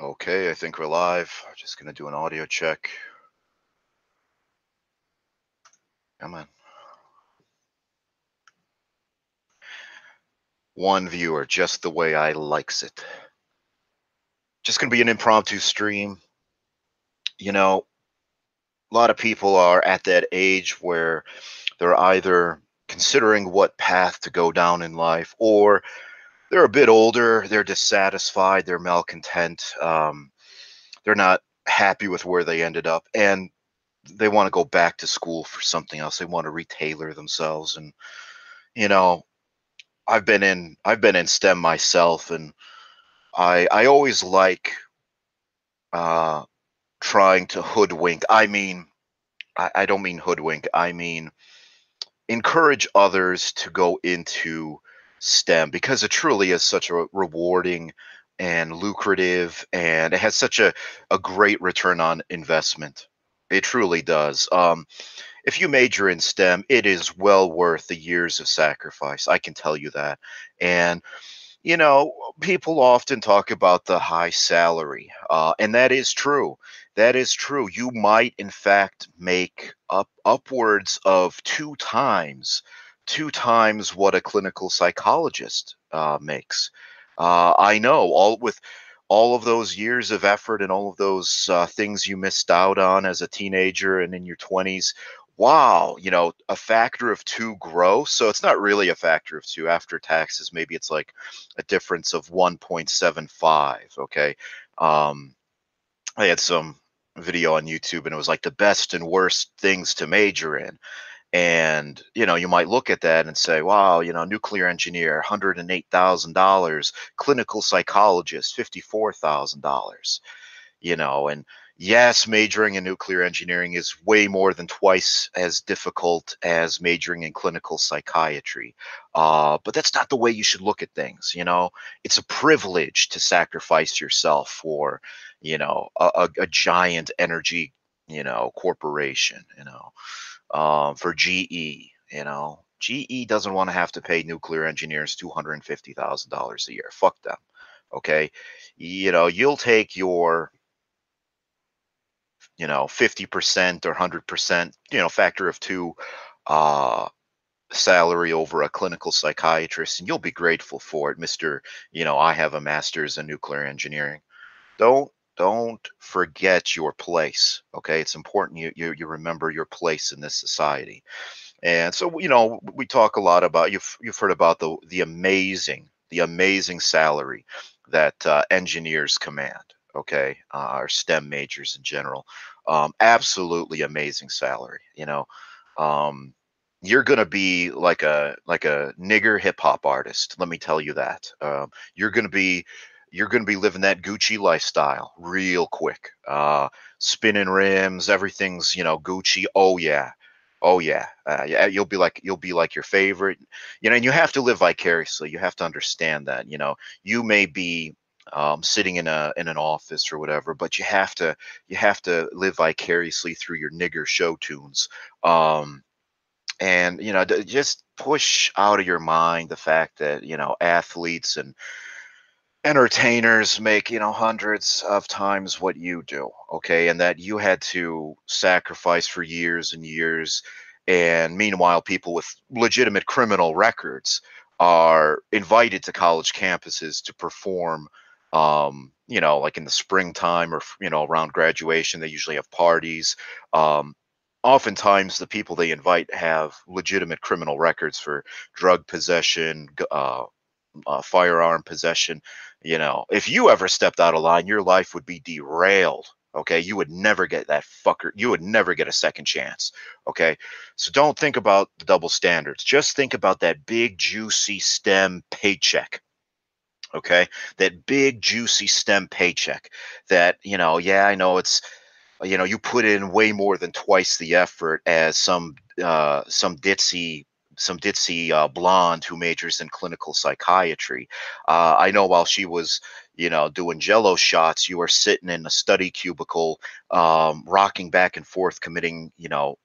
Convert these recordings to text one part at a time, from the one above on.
Okay, I think we're live. I'm just gonna do an audio check. Come on. One viewer, just the way I likes it. Just gonna be an impromptu stream. You know, a lot of people are at that age where they're either considering what path to go down in life or they're a bit older, they're dissatisfied, they're malcontent, um, they're not happy with where they ended up, and they want to go back to school for something else. They want to retailor themselves, and you know, I've been in I've been in STEM myself, and I I always like uh, trying to hoodwink. I mean, I, I don't mean hoodwink. I mean encourage others to go into STEM because it truly is such a rewarding and lucrative and it has such a, a great return on investment. It truly does. Um, if you major in STEM, it is well worth the years of sacrifice. I can tell you that. And, you know, people often talk about the high salary, uh, and that is true. That is true. You might, in fact, make up upwards of two times two times what a clinical psychologist uh, makes. Uh, I know all with all of those years of effort and all of those uh, things you missed out on as a teenager and in your 20s. Wow, you know, a factor of two gross. So it's not really a factor of two after taxes. Maybe it's like a difference of 1.75. Okay. Um, I had some video on YouTube and it was like the best and worst things to major in. And, you know, you might look at that and say, wow, you know, nuclear engineer, $108,000, clinical psychologist, $54,000, you know, and yes, majoring in nuclear engineering is way more than twice as difficult as majoring in clinical psychiatry. Uh, but that's not the way you should look at things. You know, it's a privilege to sacrifice yourself for, you know, a, a, a giant energy, you know, corporation, you know um, for GE. You know, GE doesn't want to have to pay nuclear engineers two hundred and fifty thousand dollars a year. Fuck them. Okay, you know, you'll take your you know 50% or 100% you know factor of two uh salary over a clinical psychiatrist and you'll be grateful for it mr you know i have a master's in nuclear engineering don't don't forget your place okay? It's important you, you you remember your place in this society. And so you know we talk a lot about you've you've heard about the the amazing the amazing salary that uh, engineers command okay? Uh, our stem majors in general. Um, absolutely amazing salary you know? Um, you're to be like a like a nigger hip hop artist let me tell you that. Um, you're to be you're going to be living that Gucci lifestyle real quick. Uh, spinning rims, everything's you know Gucci. Oh yeah, oh yeah, uh, yeah. You'll be like you'll be like your favorite, you know. And you have to live vicariously. You have to understand that. You know, you may be um, sitting in a in an office or whatever, but you have to you have to live vicariously through your nigger show tunes. Um, and you know, just push out of your mind the fact that you know athletes and entertainers make you know hundreds of times what you do okay and that you had to sacrifice for years and years and meanwhile people with legitimate criminal records are invited to college campuses to perform um, you know like in the springtime or you know around graduation they usually have parties um, oftentimes the people they invite have legitimate criminal records for drug possession uh, uh, firearm possession. You know, if you ever stepped out of line, your life would be derailed. Okay, you would never get that fucker. You would never get a second chance. Okay, so don't think about the double standards. Just think about that big, juicy STEM paycheck. Okay, that big, juicy STEM paycheck. That you know, yeah, I know it's you know you put in way more than twice the effort as some uh, some ditzy some ditzy uh, blonde who majors in clinical psychiatry. Uh, I know while she was, you know, doing jello shots, you were sitting in a study cubicle, um, rocking back and forth, committing, you know,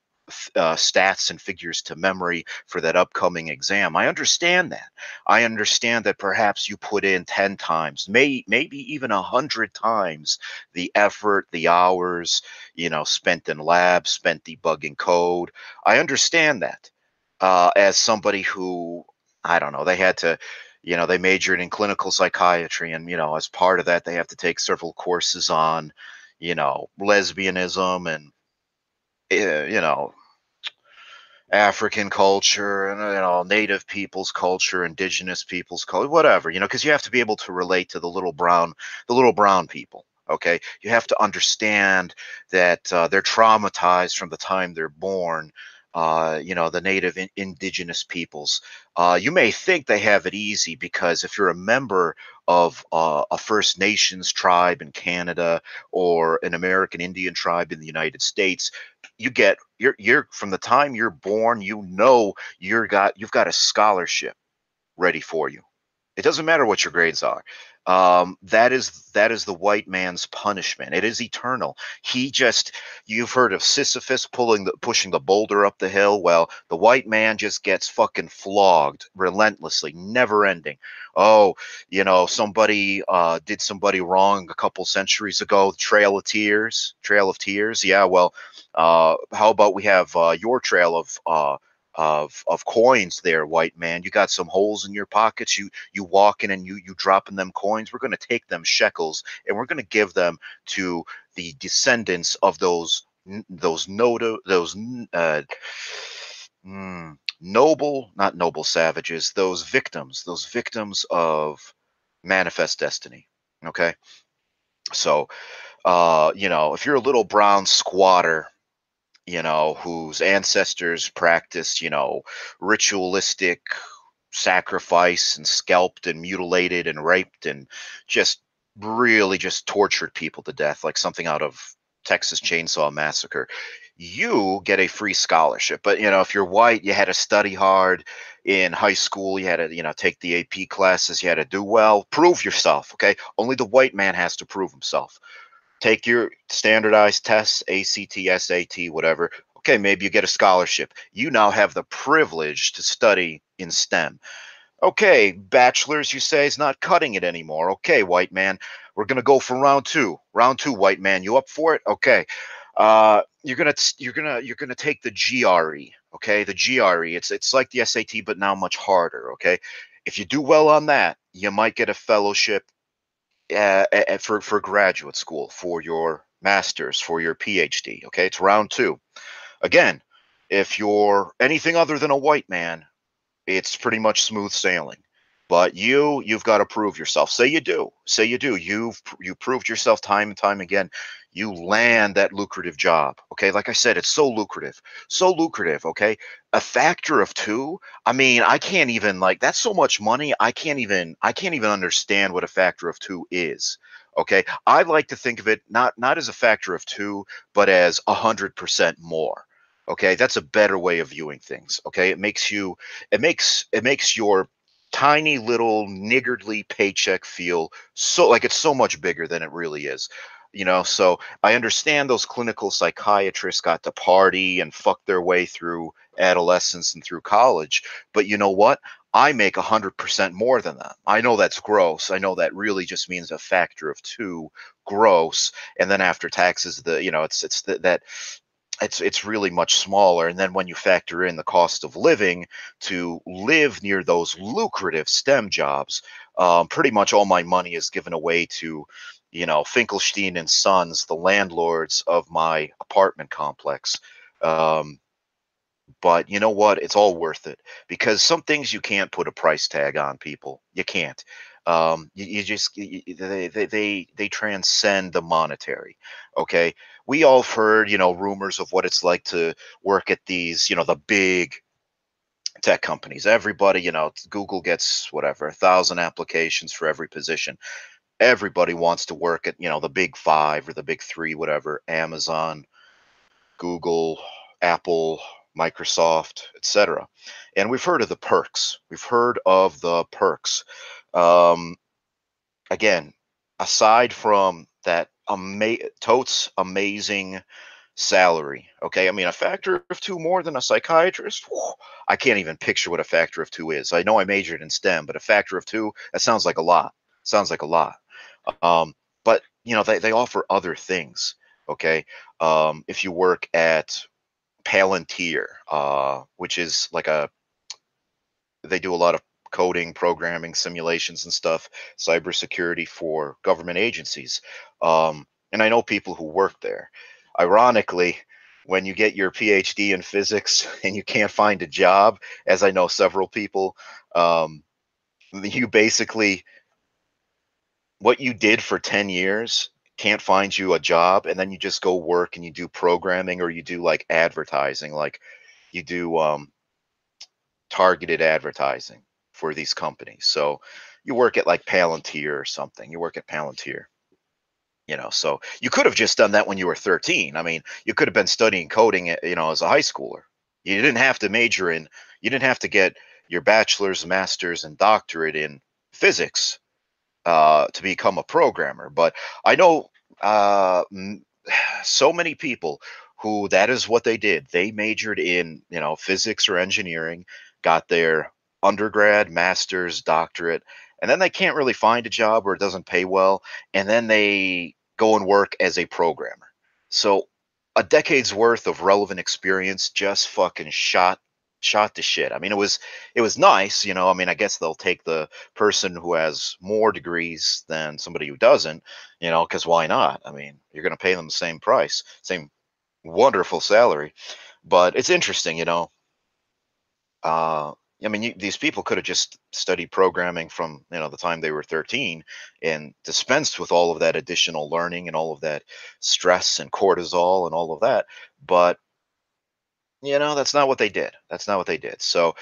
uh, stats and figures to memory for that upcoming exam. I understand that. I understand that perhaps you put in 10 times, may, maybe even a 100 times the effort, the hours, you know, spent in labs, spent debugging code. I understand that uh, as somebody who, I don't know, they had to you know they majored in clinical psychiatry and you know as part of that they have to take several courses on you know lesbianism and uh, you know African culture and you know native people's culture, indigenous people's culture, whatever, you know, because you have to be able to relate to the little brown, the little brown people. Okay, you have to understand that uh, they're traumatized from the time they're born. Uh, you know, the native in, indigenous peoples. Uh, you may think they have it easy because if you're a member of uh, a First Nations tribe in Canada or an American Indian tribe in the United States, you get you're you're from the time you're born, you know you're got you've got a scholarship ready for you. It doesn't matter what your grades are. Um, that is that is the white man's punishment. It is eternal. He just you've heard of Sisyphus pulling the pushing the boulder up the hill. Well, the white man just gets fucking flogged relentlessly, never ending. Oh, you know, somebody uh, did somebody wrong a couple centuries ago. Trail of Tears, Trail of Tears. Yeah, well, uh, how about we have uh, your trail of uh, of of coins there, white man. You got some holes in your pockets. You you walking and you you dropping them coins. We're going to take them shekels and we're going to give them to the descendants of those those noto those uh, mm, noble not noble savages those victims those victims of manifest destiny okay so uh you know if you're a little brown squatter you know, whose ancestors practiced, you know, ritualistic sacrifice and scalped and mutilated and raped and just really just tortured people to death, like something out of Texas Chainsaw Massacre. You get a free scholarship, but you know if you're white, you had to study hard in high school. You had to you know take the AP classes. You had to do well, prove yourself. Okay, only the white man has to prove himself take your standardized tests, ACT, SAT, whatever. Okay, maybe you get a scholarship. You now have the privilege to study in STEM. Okay, bachelor's, you say, is not cutting it anymore. Okay, white man, we're gonna go for round two. Round two, white man, you up for it? Okay. Uh, you're gonna you're gonna you're gonna take the GRE. Okay, the GRE. It's it's like the SAT, but now much harder. Okay, if you do well on that, you might get a fellowship uh, for for graduate school, for your master's, for your PhD. Okay, it's round two. Again, if you're anything other than a white man, it's pretty much smooth sailing. But you, you've got to prove yourself. Say you do. Say you do. You've you proved yourself time and time again. You land that lucrative job. Okay, like I said, it's so lucrative, so lucrative. Okay, a factor of two. I mean, I can't even like that's so much money. I can't even I can't even understand what a factor of two is. Okay, I like to think of it not not as a factor of two, but as a hundred percent more okay that's a better way of viewing things okay it makes you it makes it makes your tiny little niggardly paycheck feel so like it's so much bigger than it really is you know so i understand those clinical psychiatrists got to party and fuck their way through adolescence and through college but you know what? I make a hundred percent more than that i know that's gross. I know that really just means a factor of two gross and then after taxes the you know it's it's the, that it's it's really much smaller and then when you factor in the cost of living to live near those lucrative stem jobs um, pretty much all my money is given away to you know finkelstein and sons the landlords of my apartment complex. Um, but you know what? It's all worth it because some things you can't put a price tag on people. You can't. Um, you, you just they they they transcend the monetary okay? We all have heard you know rumors of what it's like to work at these you know the big tech companies. Everybody you know google gets whatever a thousand applications for every position everybody wants to work at you know the big five or the big three whatever amazon google apple microsoft etc and we've heard of the perks we've heard of the perks um, again, aside from that ama- totes amazing salary. Okay, I mean a factor of two more than a psychiatrist. Whew, I can't even picture what a factor of two is. I know I majored in STEM, but a factor of two that sounds like a lot. Sounds like a lot. Um, but you know they they offer other things. Okay, um, if you work at Palantir, uh, which is like a they do a lot of coding, programming, simulations, and stuff, cybersecurity for government agencies. Um, and I know people who work there. Ironically, when you get your PhD in physics and you can't find a job, as I know several people, um, you basically what you did for 10 years can't find you a job and then you just go work and you do programming or you do like advertising like you do um, targeted advertising for these companies. So you work at like palantir or something you work at palantir you know so you could have just done that when you were 13 i mean you could have been studying coding eh, you know as a high schooler. You didn't have to major in you didn't have to get your bachelor's master's and doctorate in physics uh, to become a programmer but i know uh, so many people who that is what they did they majored in you know physics or engineering got their undergrad master's doctorate and then they can't really find a job or it doesn't pay well, and then they go and work as a programmer. So a decade's worth of relevant experience just fucking shot shot to shit. I mean, it was it was nice, you know. I mean, I guess they'll take the person who has more degrees than somebody who doesn't, you know, because why not? I mean, you're going to pay them the same price, same wonderful salary. But it's interesting, you know. Uh, I mean, you, these people could have just studied programming from you know the time they were 13 and dispensed with all of that additional learning and all of that stress and cortisol and all of that. But you know, that's not what they did. That's not what they did. So,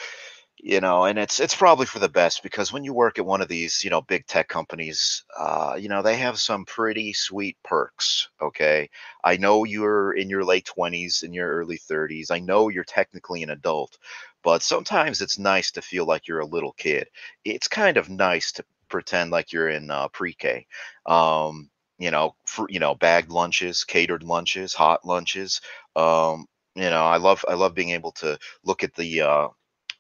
you know, and it's it's probably for the best because when you work at one of these, you know, big tech companies, uh, you know, they have some pretty sweet perks. Okay, I know you're in your late 20s, in your early 30s. I know you're technically an adult, but sometimes it's nice to feel like you're a little kid. It's kind of nice to pretend like you're in uh, pre-K. Um, you know, for, you know, bagged lunches, catered lunches, hot lunches. Um, you know, I love I love being able to look at the uh,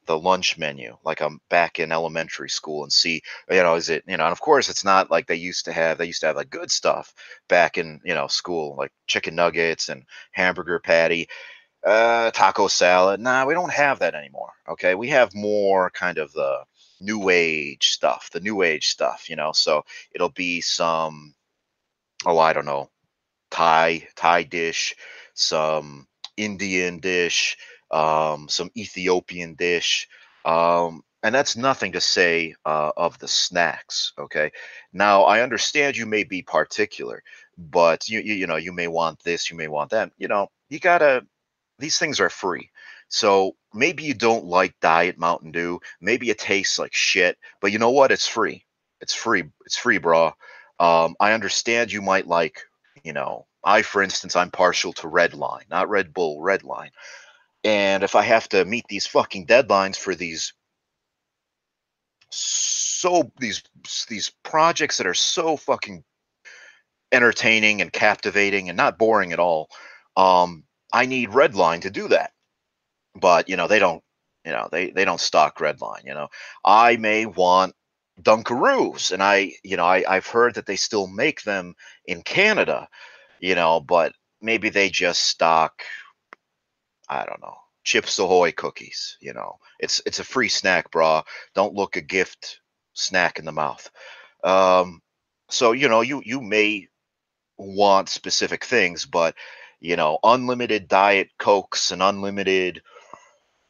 the lunch menu like I'm back in elementary school and see, you know, is it, you know, and of course it's not like they used to have, they used to have like good stuff back in, you know, school, like chicken nuggets and hamburger patty uh, taco salad. Nah, we don't have that anymore. Okay, we have more kind of the new age stuff, the new age stuff, you know. So it'll be some, oh, I don't know, Thai Thai dish, some Indian dish, um, some Ethiopian dish. Um, and that's nothing to say uh, of the snacks. Okay. Now I understand you may be particular, but you, you you know you may want this, you may want that. You know you gotta these things are free. So maybe you don't like Diet Mountain Dew. Maybe it tastes like shit, but you know what? It's free. It's free. It's free, bro. Um, I understand you might like, you know, I, for instance, I'm partial to Red Line, not Red Bull, Red Line. And if I have to meet these fucking deadlines for these so these these projects that are so fucking entertaining and captivating and not boring at all, um, I need Redline to do that. But you know, they don't. You know, they they don't stock Redline. You know, I may want Dunkaroos, and I, you know, I I've heard that they still make them in Canada. You know, but maybe they just stock. I don't know. Chips Ahoy cookies. You know, it's it's a free snack, brah. Don't look a gift snack in the mouth. Um, so you know, you you may want specific things, but you know, unlimited diet Cokes and unlimited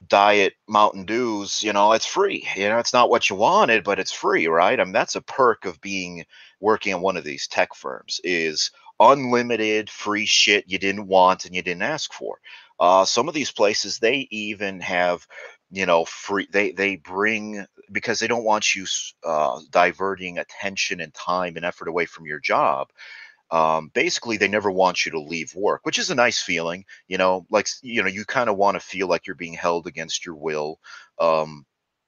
diet Mountain Dews, you know, it's free. You know, it's not what you wanted, but it's free, right? I mean, that's a perk of being working at one of these tech firms is unlimited free shit you didn't want and you didn't ask for. Uh, some of these places they even have, you know, free. They they bring because they don't want you uh, diverting attention and time and effort away from your job um, basically they never want you to leave work which is a nice feeling you know like you know you kind of want to feel like you're being held against your will um,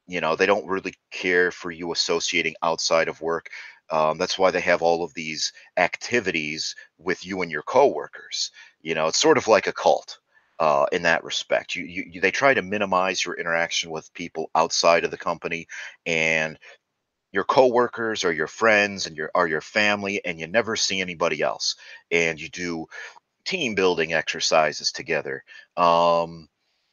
you know they don't really care for you associating outside of work um, that's why they have all of these activities with you and your coworkers You know, it's sort of like a cult uh, in that respect. You, you, they try to minimize your interaction with people outside of the company, and your coworkers or your friends and your are your family, and you never see anybody else. And you do team building exercises together. Um,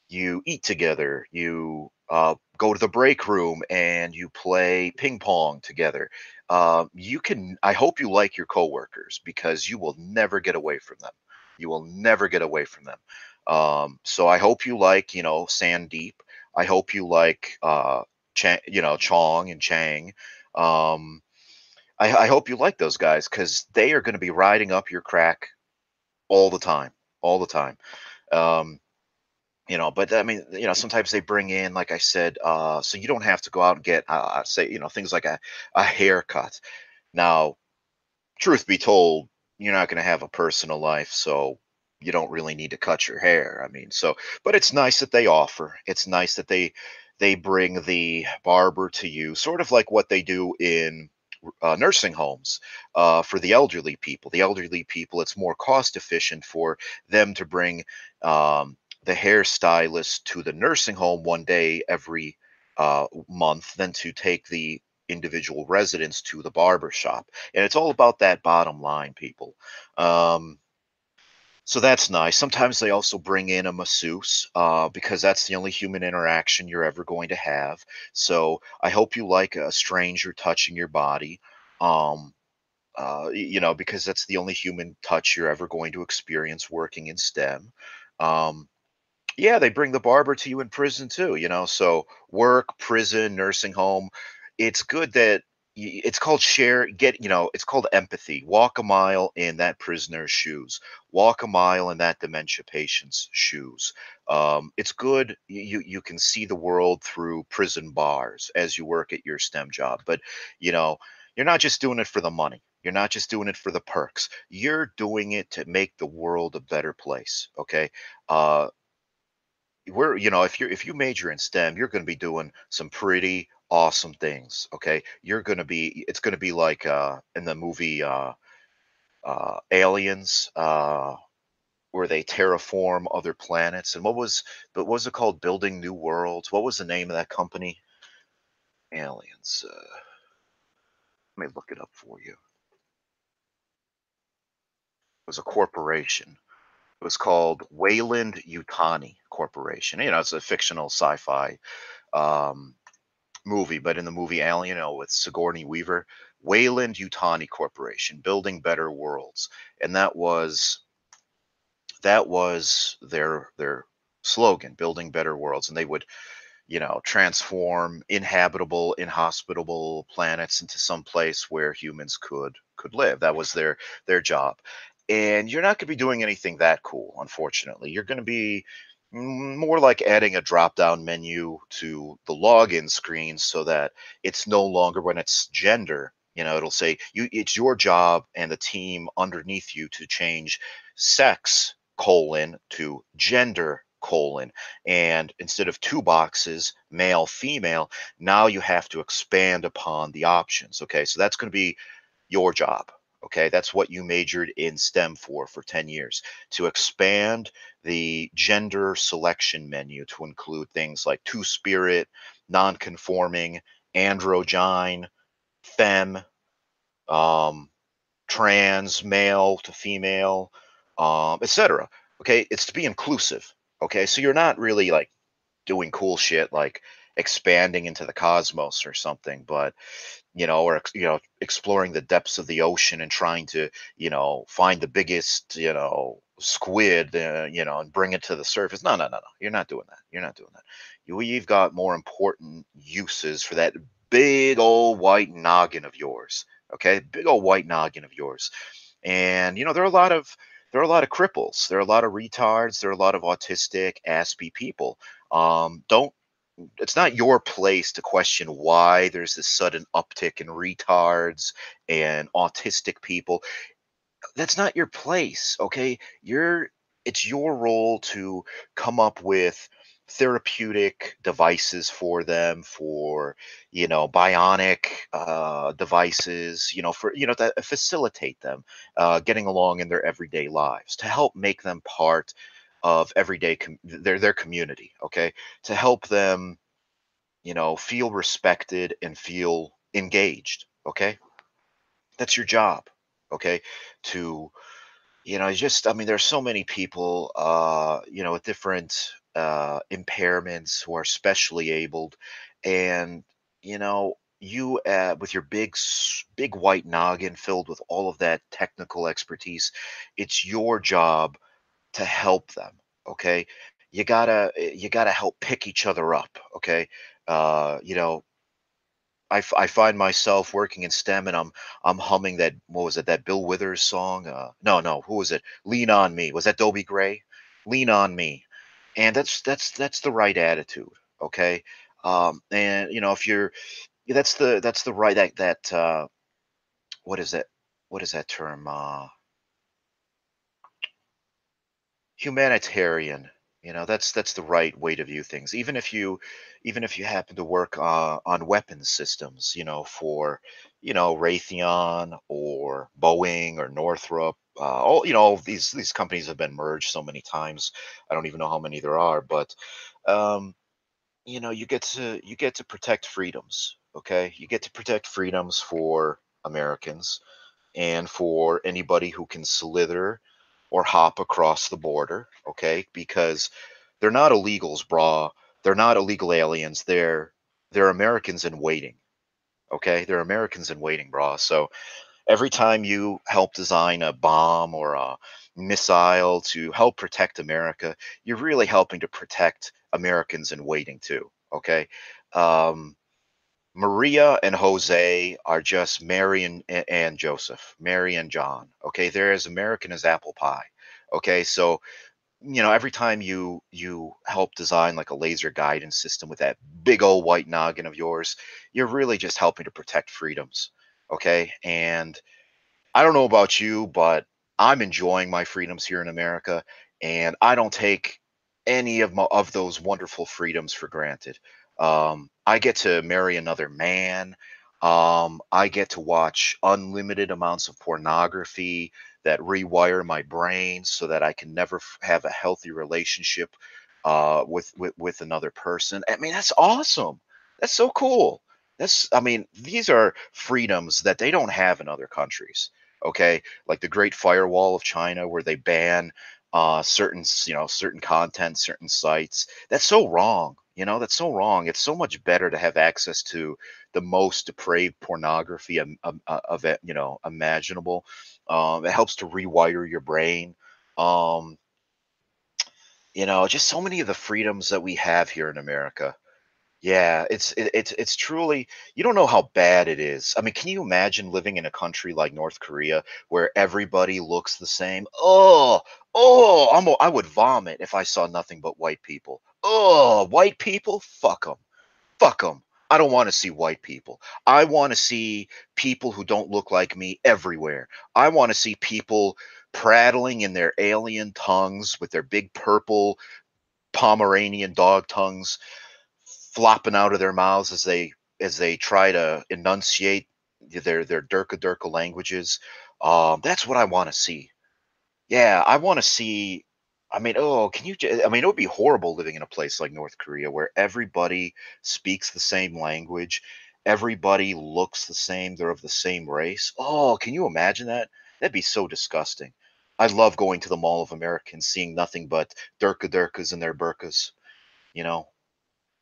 you eat together. You uh, go to the break room and you play ping pong together. Uh, you can. I hope you like your coworkers because you will never get away from them. You will never get away from them. Um, so I hope you like, you know, Sandeep. I hope you like, uh, Chang, you know, Chong and Chang. Um, I, I hope you like those guys because they are going to be riding up your crack all the time, all the time. Um, you know, but I mean, you know, sometimes they bring in, like I said, uh, so you don't have to go out and get, uh, say, you know, things like a, a haircut. Now, truth be told, you're not going to have a personal life, so you don't really need to cut your hair. I mean, so but it's nice that they offer. It's nice that they they bring the barber to you, sort of like what they do in uh, nursing homes uh, for the elderly people. The elderly people, it's more cost efficient for them to bring um, the hairstylist to the nursing home one day every uh, month than to take the individual residents to the barber shop. And it's all about that bottom line, people. Um, so that's nice. Sometimes they also bring in a masseuse uh, because that's the only human interaction you're ever going to have. So I hope you like a stranger touching your body. Um, uh, you know, because that's the only human touch you're ever going to experience working in STEM. Um, yeah, they bring the barber to you in prison too, you know. So work, prison, nursing home. It's good that it's called share get you know it's called empathy walk a mile in that prisoner's shoes walk a mile in that dementia patient's shoes um, it's good you you can see the world through prison bars as you work at your stem job but you know you're not just doing it for the money you're not just doing it for the perks you're doing it to make the world a better place okay uh, we're you know if you're if you major in stem you're going to be doing some pretty awesome things. Okay, you're gonna be. It's gonna be like uh, in the movie uh, uh, Aliens, uh, where they terraform other planets. And what was, but what was it called? Building New Worlds. What was the name of that company? Aliens. Uh, let me look it up for you. It was a corporation. It was called Weyland-Yutani Corporation. You know, it's a fictional sci-fi um, movie, but in the movie Alien, you know, with Sigourney Weaver, Weyland-Yutani Corporation, building better worlds, and that was that was their their slogan, building better worlds, and they would, you know, transform inhabitable, inhospitable planets into some place where humans could could live. That was their their job. And you're not going to be doing anything that cool, unfortunately. You're going to be more like adding a drop down menu to the login screen so that it's no longer when it's gender you know it'll say you it's your job and the team underneath you to change sex colon to gender colon. And instead of two boxes male female now you have to expand upon the options okay? So that's going to be your job okay that's what you majored in stem for for 10 years to expand the gender selection menu to include things like two spirit, non-conforming, androgyne, fem, um, trans, male to female, um, etc. Okay, it's to be inclusive. Okay, so you're not really like doing cool shit like expanding into the cosmos or something, but you know, or you know, exploring the depths of the ocean and trying to, you know, find the biggest, you know, squid, uh, you know, and bring it to the surface. No, no, no, no. You're not doing that. You're not doing that. You, you've got more important uses for that big old white noggin of yours. Okay, big old white noggin of yours. And you know, there are a lot of there are a lot of cripples. There are a lot of retards. There are a lot of autistic, aspy people. Um, don't it's not your place to question why there's this sudden uptick in retards and autistic people. That's not your place okay? You're it's your role to come up with therapeutic devices for them for you know bionic uh, devices you know for you know to facilitate them uh, getting along in their everyday lives to help make them part of everyday com- their their community okay? To help them you know feel respected and feel engaged okay? That's your job okay? To you know just i mean there's so many people uh you know with different uh impairments who are specially abled and you know you uh, with your big big white noggin filled with all of that technical expertise it's your job to help them okay you gotta eh, you gotta help pick each other up okay uh you know I, I find myself working in STEM and I'm I'm humming that what was it that Bill Withers song? Uh, no, no, who was it? Lean on me. Was that Dobie Gray? Lean on me, and that's that's that's the right attitude. Okay, um, and you know if you're that's the that's the right that that uh, what is that what is that term? Uh, humanitarian you know, that's that's the right way to view things. Even if you even if you happen to work uh, on weapons systems, you know, for you know Raytheon or Boeing or Northrop, uh, all you know, these these companies have been merged so many times. I don't even know how many there are, but um, you know, you get to you get to protect freedoms. Okay, you get to protect freedoms for Americans and for anybody who can slither or hop across the border, okay? Because they're not illegals, brah. They're not illegal aliens. They're they're Americans in waiting. Okay? They're Americans in waiting, brah. So every time you help design a bomb or a missile to help protect America, you're really helping to protect Americans in waiting too. Okay. Um, Maria and Jose are just Mary and, and Joseph, Mary and John. Okay, they're as American as apple pie. Okay, so you know every time you you help design like a laser guidance system with that big old white noggin of yours, you're really just helping to protect freedoms. Okay, and I don't know about you, but I'm enjoying my freedoms here in America, and I don't take any of my, of those wonderful freedoms for granted. Um, I get to marry another man. Um, I get to watch unlimited amounts of pornography that rewire my brain so that I can never f- have a healthy relationship uh, with, with with another person. I mean, that's awesome. That's so cool. That's I mean, these are freedoms that they don't have in other countries. Okay, like the Great Firewall of China, where they ban uh, certain you know certain content, certain sites. That's so wrong. You know, that's so wrong. It's so much better to have access to the most depraved pornography of, of, of you know, imaginable. Um, it helps to rewire your brain. Um, you know, just so many of the freedoms that we have here in America. Yeah, it's it, it's it's truly you don't know how bad it is. I mean, can you imagine living in a country like North Korea where everybody looks the same? Oh, oh, I'm I would vomit if I saw nothing but white people. Oh, white people, fuck them, fuck them. I don't want to see white people. I want to see people who don't look like me everywhere. I want to see people prattling in their alien tongues with their big purple Pomeranian dog tongues flopping out of their mouths as they as they try to enunciate their their Durka Durka languages. Um, that's what I want to see. Yeah, I want to see. I mean, oh, can you? I mean, it would be horrible living in a place like North Korea where everybody speaks the same language, everybody looks the same, they're of the same race. Oh, can you imagine that? That'd be so disgusting. I love going to the Mall of America and seeing nothing but Durka Durkas and their burkas. You know,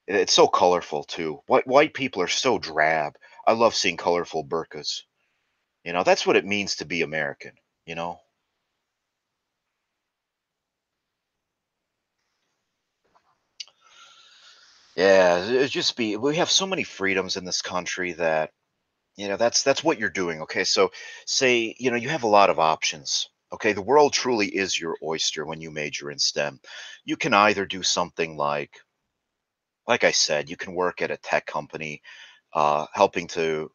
it's so colorful too. White white people are so drab. I love seeing colorful burkas. You know, that's what it means to be American, you know? Yeah, it just be we have so many freedoms in this country that you know that's that's what you're doing. Okay, so say you know you have a lot of options. Okay, the world truly is your oyster when you major in STEM. You can either do something like like I said, you can work at a tech company, uh, helping to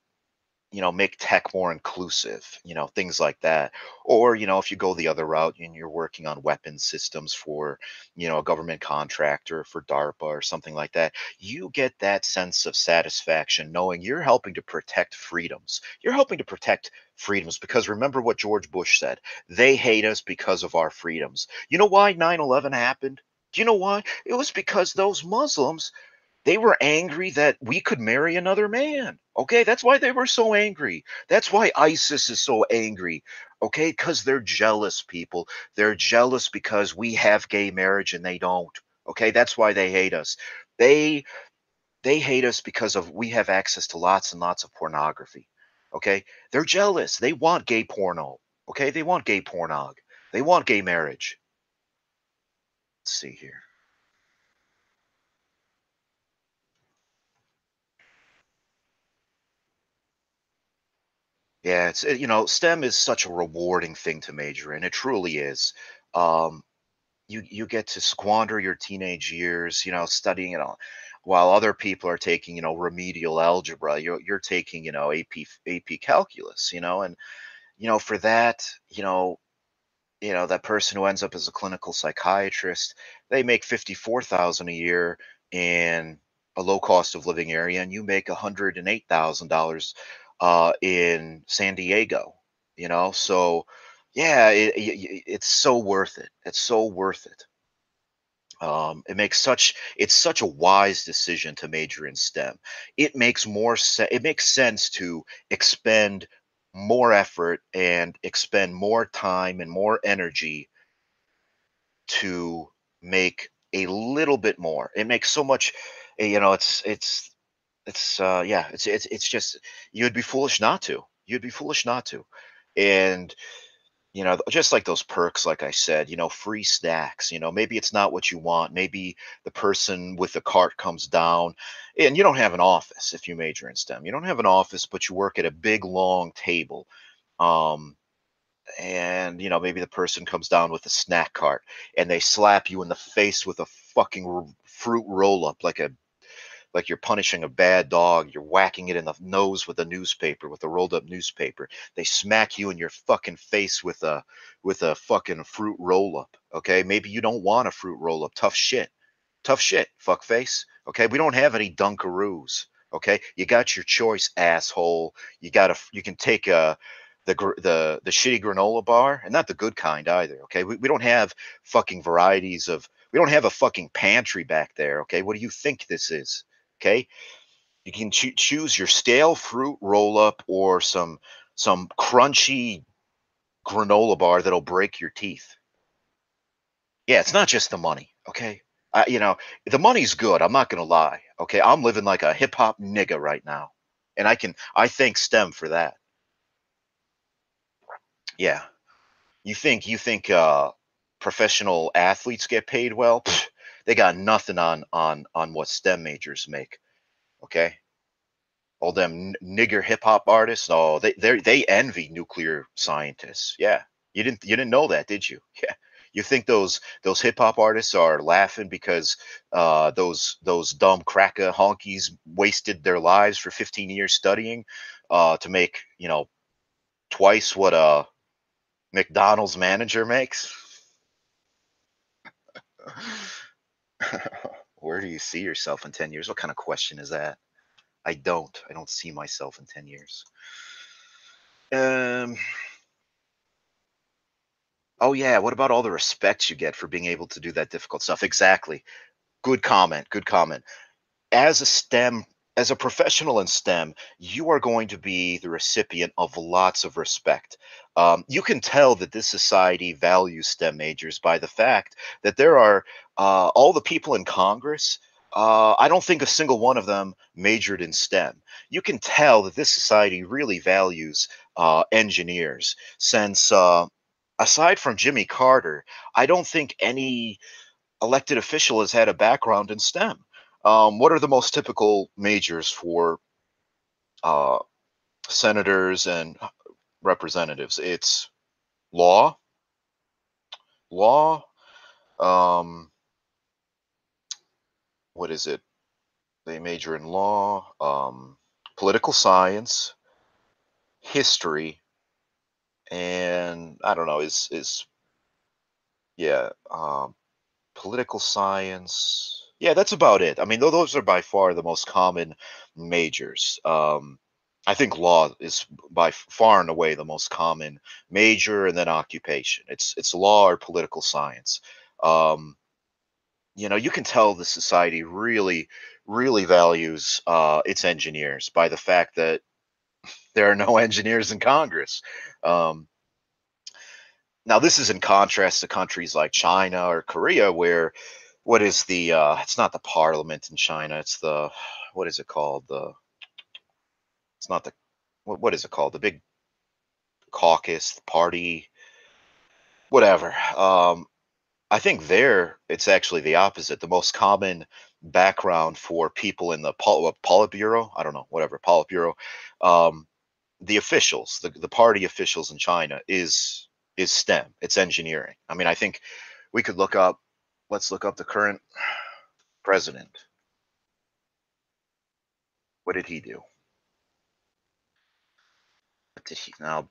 you know make tech more inclusive you know things like that. Or you know if you go the other route and you're working on weapon systems for you know a government contractor for darpa or something like that you get that sense of satisfaction knowing you're helping to protect freedoms. You're helping to protect freedoms because remember what george bush said they hate us because of our freedoms. You know why 9-11 happened? Do you know why? It was because those muslims they were angry that we could marry another man. Okay, that's why they were so angry. That's why ISIS is so angry. Okay, because they're jealous people. They're jealous because we have gay marriage and they don't. Okay, that's why they hate us. They they hate us because of we have access to lots and lots of pornography. Okay, they're jealous. They want gay porno. Okay, they want gay pornog. They want gay marriage. Let's see here. Yeah, it's you know, STEM is such a rewarding thing to major in. It truly is. Um, you you get to squander your teenage years, you know, studying it all, while other people are taking, you know, remedial algebra. You're you're taking, you know, AP AP calculus, you know, and you know, for that, you know, you know, that person who ends up as a clinical psychiatrist, they make 54,000 a year in a low cost of living area, and you make $108,000 uh, in San Diego. You know, so yeah, it, it, it's so worth it. It's so worth it. Um, it makes such it's such a wise decision to major in STEM. It makes more sense. It makes sense to expend more effort and expend more time and more energy to make a little bit more. It makes so much. You know, it's it's it's uh yeah, it's it's it's just you'd be foolish not to. You'd be foolish not to. And you know, just like those perks, like I said, you know, free snacks, you know, maybe it's not what you want. Maybe the person with the cart comes down and you don't have an office if you major in STEM. You don't have an office, but you work at a big long table. Um, and you know, maybe the person comes down with a snack cart and they slap you in the face with a fucking fruit roll up like a like you're punishing a bad dog. You're whacking it in the nose with a newspaper, with a rolled up newspaper. They smack you in your fucking face with a with a fucking fruit roll up. Okay, maybe you don't want a fruit roll up. Tough shit. Tough shit. Fuck face. Okay, we don't have any Dunkaroos. Okay, you got your choice, asshole. You got a. You can take a the the the shitty granola bar and not the good kind either okay we, we don't have fucking varieties of we don't have a fucking pantry back there okay what do you think this is Okay, you can cho- choose your stale fruit roll up or some some crunchy granola bar that'll break your teeth. Yeah, it's not just the money. Okay, I, you know the money's good. I'm not gonna lie. Okay, I'm living like a hip hop nigga right now, and I can I thank STEM for that. Yeah, you think you think uh, professional athletes get paid well? Pfft, they got nothing on on on what STEM majors make. Okay, all them nigger hip hop artists. Oh, they they they envy nuclear scientists. Yeah, you didn't you didn't know that, did you? Yeah. You think those those hip hop artists are laughing because uh, those those dumb cracker honkies wasted their lives for 15 years studying uh, to make you know twice what a McDonald's manager makes? Where do you see yourself in 10 years? What kind of question is that? I don't. I don't see myself in 10 years. Um, oh, yeah. What about all the respect you get for being able to do that difficult stuff? Exactly. Good comment. Good comment. As a STEM as a professional in STEM, you are going to be the recipient of lots of respect. Um, you can tell that this society values STEM majors by the fact that there are uh, all the people in Congress. Uh, I don't think a single one of them majored in STEM. You can tell that this society really values uh, engineers, since uh, aside from Jimmy Carter, I don't think any elected official has had a background in STEM. Um, what are the most typical majors for uh, senators and representatives? It's law, law. Um, what is it? They major in law, um, political science, history and I don't know, is is yeah, um, political science. Yeah, that's about it. I mean, those are by far the most common majors. Um, I think law is by far and away the most common major, and then occupation. It's it's law or political science. Um, you know, you can tell the society really, really values uh, its engineers by the fact that there are no engineers in Congress. Um, now, this is in contrast to countries like China or Korea, where what is the uh, it's not the parliament in China, it's the what is it called? The it's not the what, what is it called? The big caucus, the party, whatever. Um, I think there it's actually the opposite. The most common background for people in the Pol- Politburo, I don't know, whatever, Politburo, um, the officials, the, the party officials in China is is STEM. It's engineering. I mean, I think we could look up. Let's look up the current president. What did he do? What did he? Now,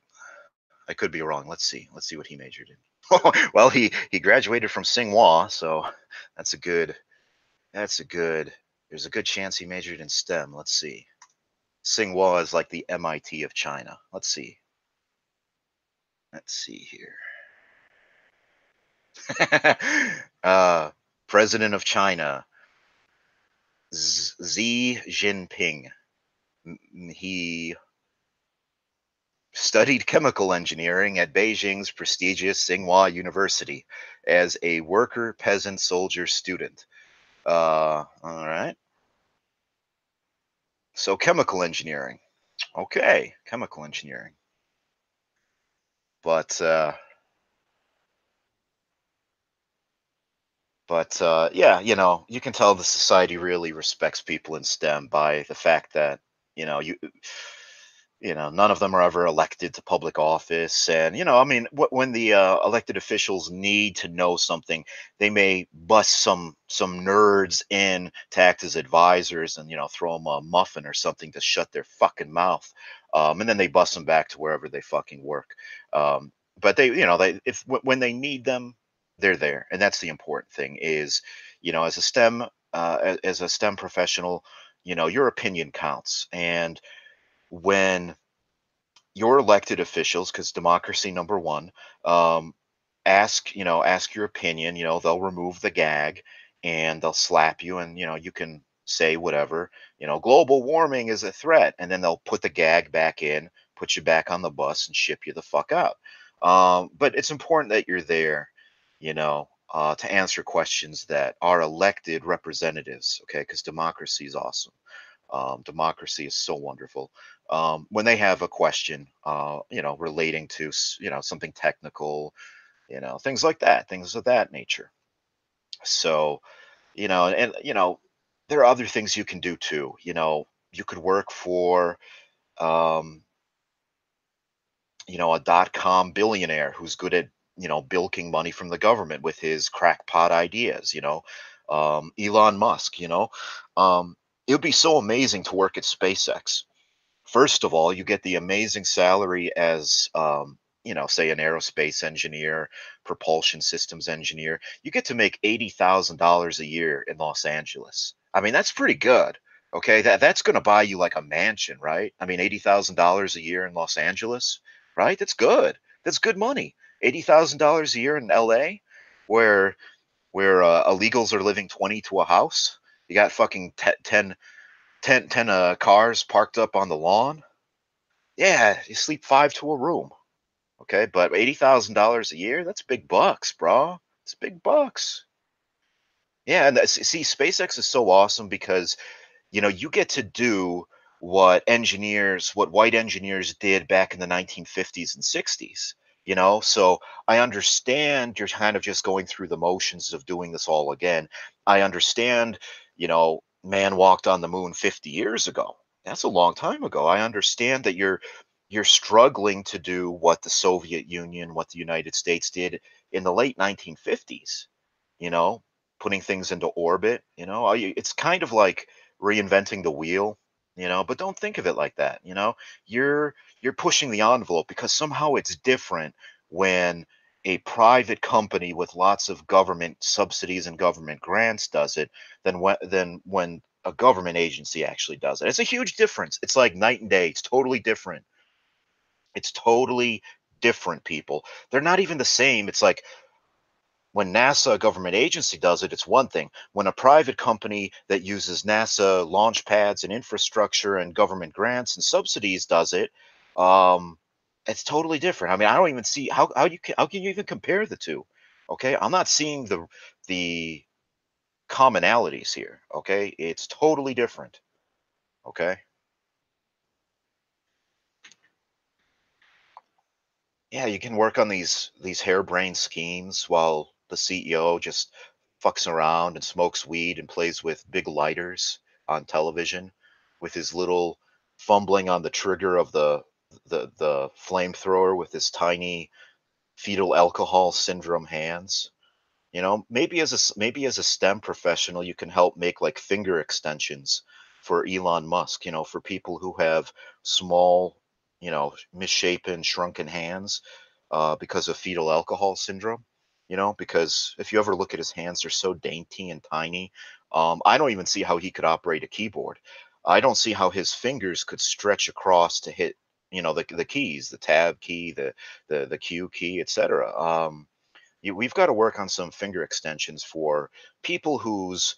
I could be wrong. Let's see. Let's see what he majored in. well, he he graduated from Tsinghua, so that's a good. That's a good. There's a good chance he majored in STEM. Let's see. Tsinghua is like the MIT of China. Let's see. Let's see here. uh, President of China, Z Xi Jinping. He studied chemical engineering at Beijing's prestigious Tsinghua University as a worker, peasant, soldier student. Uh, all right. So, chemical engineering. Okay, chemical engineering. But uh, but uh, yeah, you know, you can tell the society really respects people in STEM by the fact that you know you you know none of them are ever elected to public office. And you know i mean when the uh, elected officials need to know something they may bust some some nerds in to act as advisors and you know throw them a muffin or something to shut their fucking mouth um, and then they bust them back to wherever they fucking work. Um, but they you know they if when they need them they're there. And that's the important thing is you know as a stem uh, as a stem professional you know your opinion counts. And when your elected officials, because democracy number one, um, ask you know ask your opinion. You know they'll remove the gag and they'll slap you, and you know you can say whatever. You know global warming is a threat, and then they'll put the gag back in, put you back on the bus, and ship you the fuck out. Um, but it's important that you're there. You know, uh, to answer questions that are elected representatives, okay? Because democracy is awesome. Um, democracy is so wonderful. Um, when they have a question, uh, you know, relating to you know something technical, you know, things like that, things of that nature. So, you know, and you know, there are other things you can do too. You know, you could work for, um, you know, a dot com billionaire who's good at you know bilking money from the government with his crackpot ideas. You know, um, Elon Musk. You know, um, it would be so amazing to work at SpaceX. First of all, you get the amazing salary as, um, you know, say an aerospace engineer, propulsion systems engineer. You get to make eighty thousand dollars a year in Los Angeles. I mean, that's pretty good. Okay, that that's going to buy you like a mansion, right? I mean, eighty thousand dollars a year in Los Angeles, right? That's good. That's good money. Eighty thousand dollars a year in L.A., where where uh, illegals are living twenty to a house. You got fucking t- 10, 10, 10 uh, cars parked up on the lawn. Yeah, you sleep five to a room. Okay, but eighty thousand dollars a year, that's big bucks, bro. It's big bucks. Yeah, and see, SpaceX is so awesome because you know you get to do what engineers, what white engineers did back in the 1950s and 60s. You know, so I understand you're kind of just going through the motions of doing this all again. I understand you know, man walked on the moon 50 years ago. That's a long time ago. I understand that you're you're struggling to do what the Soviet Union, what the United States did in the late 1950s. You know, putting things into orbit. You know, it's kind of like reinventing the wheel. you know, but don't think of it like that, you know. You're you're pushing the envelope because somehow it's different when a private company with lots of government subsidies and government grants does it than when than when a government agency actually does it. It's a huge difference. It's like night and day. It's totally different. It's totally different, people. They're not even the same. It's like when NASA, a government agency, does it, it's one thing. When a private company that uses NASA launch pads and infrastructure and government grants and subsidies does it, um, it's totally different. I mean, I don't even see how how you can how can you even compare the two? Okay, I'm not seeing the the commonalities here. Okay, it's totally different. Okay. Yeah, you can work on these these harebrained schemes while the CEO just fucks around and smokes weed and plays with big lighters on television with his little fumbling on the trigger of the the the flamethrower with his tiny fetal alcohol syndrome hands. You know, maybe as a maybe as a STEM professional, you can help make like finger extensions for Elon Musk. You know, for people who have small, you know, misshapen, shrunken hands uh, because of fetal alcohol syndrome you know, because if you ever look at his hands, they're so dainty and tiny. Um, I don't even see how he could operate a keyboard. I don't see how his fingers could stretch across to hit, you know, the, the keys, the tab key, the the the Q key, etc. Um, you, we've got to work on some finger extensions for people whose,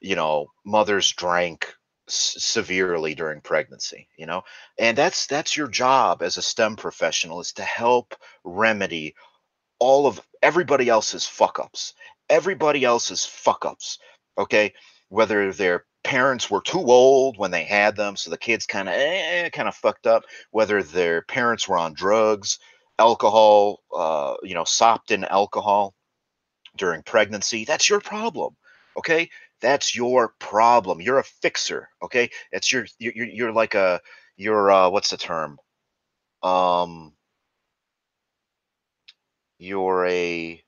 you know, mothers drank s- severely during pregnancy. You know, and that's that's your job as a STEM professional is to help remedy all of everybody else's fuck ups. Everybody else's fuck ups. Okay. Whether their parents were too old when they had them, so the kids kind of eh, kind of fucked up. Whether their parents were on drugs, alcohol, uh, you know, sopped in alcohol during pregnancy. That's your problem. Okay. That's your problem. You're a fixer. Okay. It's your you're you're like a you're uh, what's the term? Um, you're a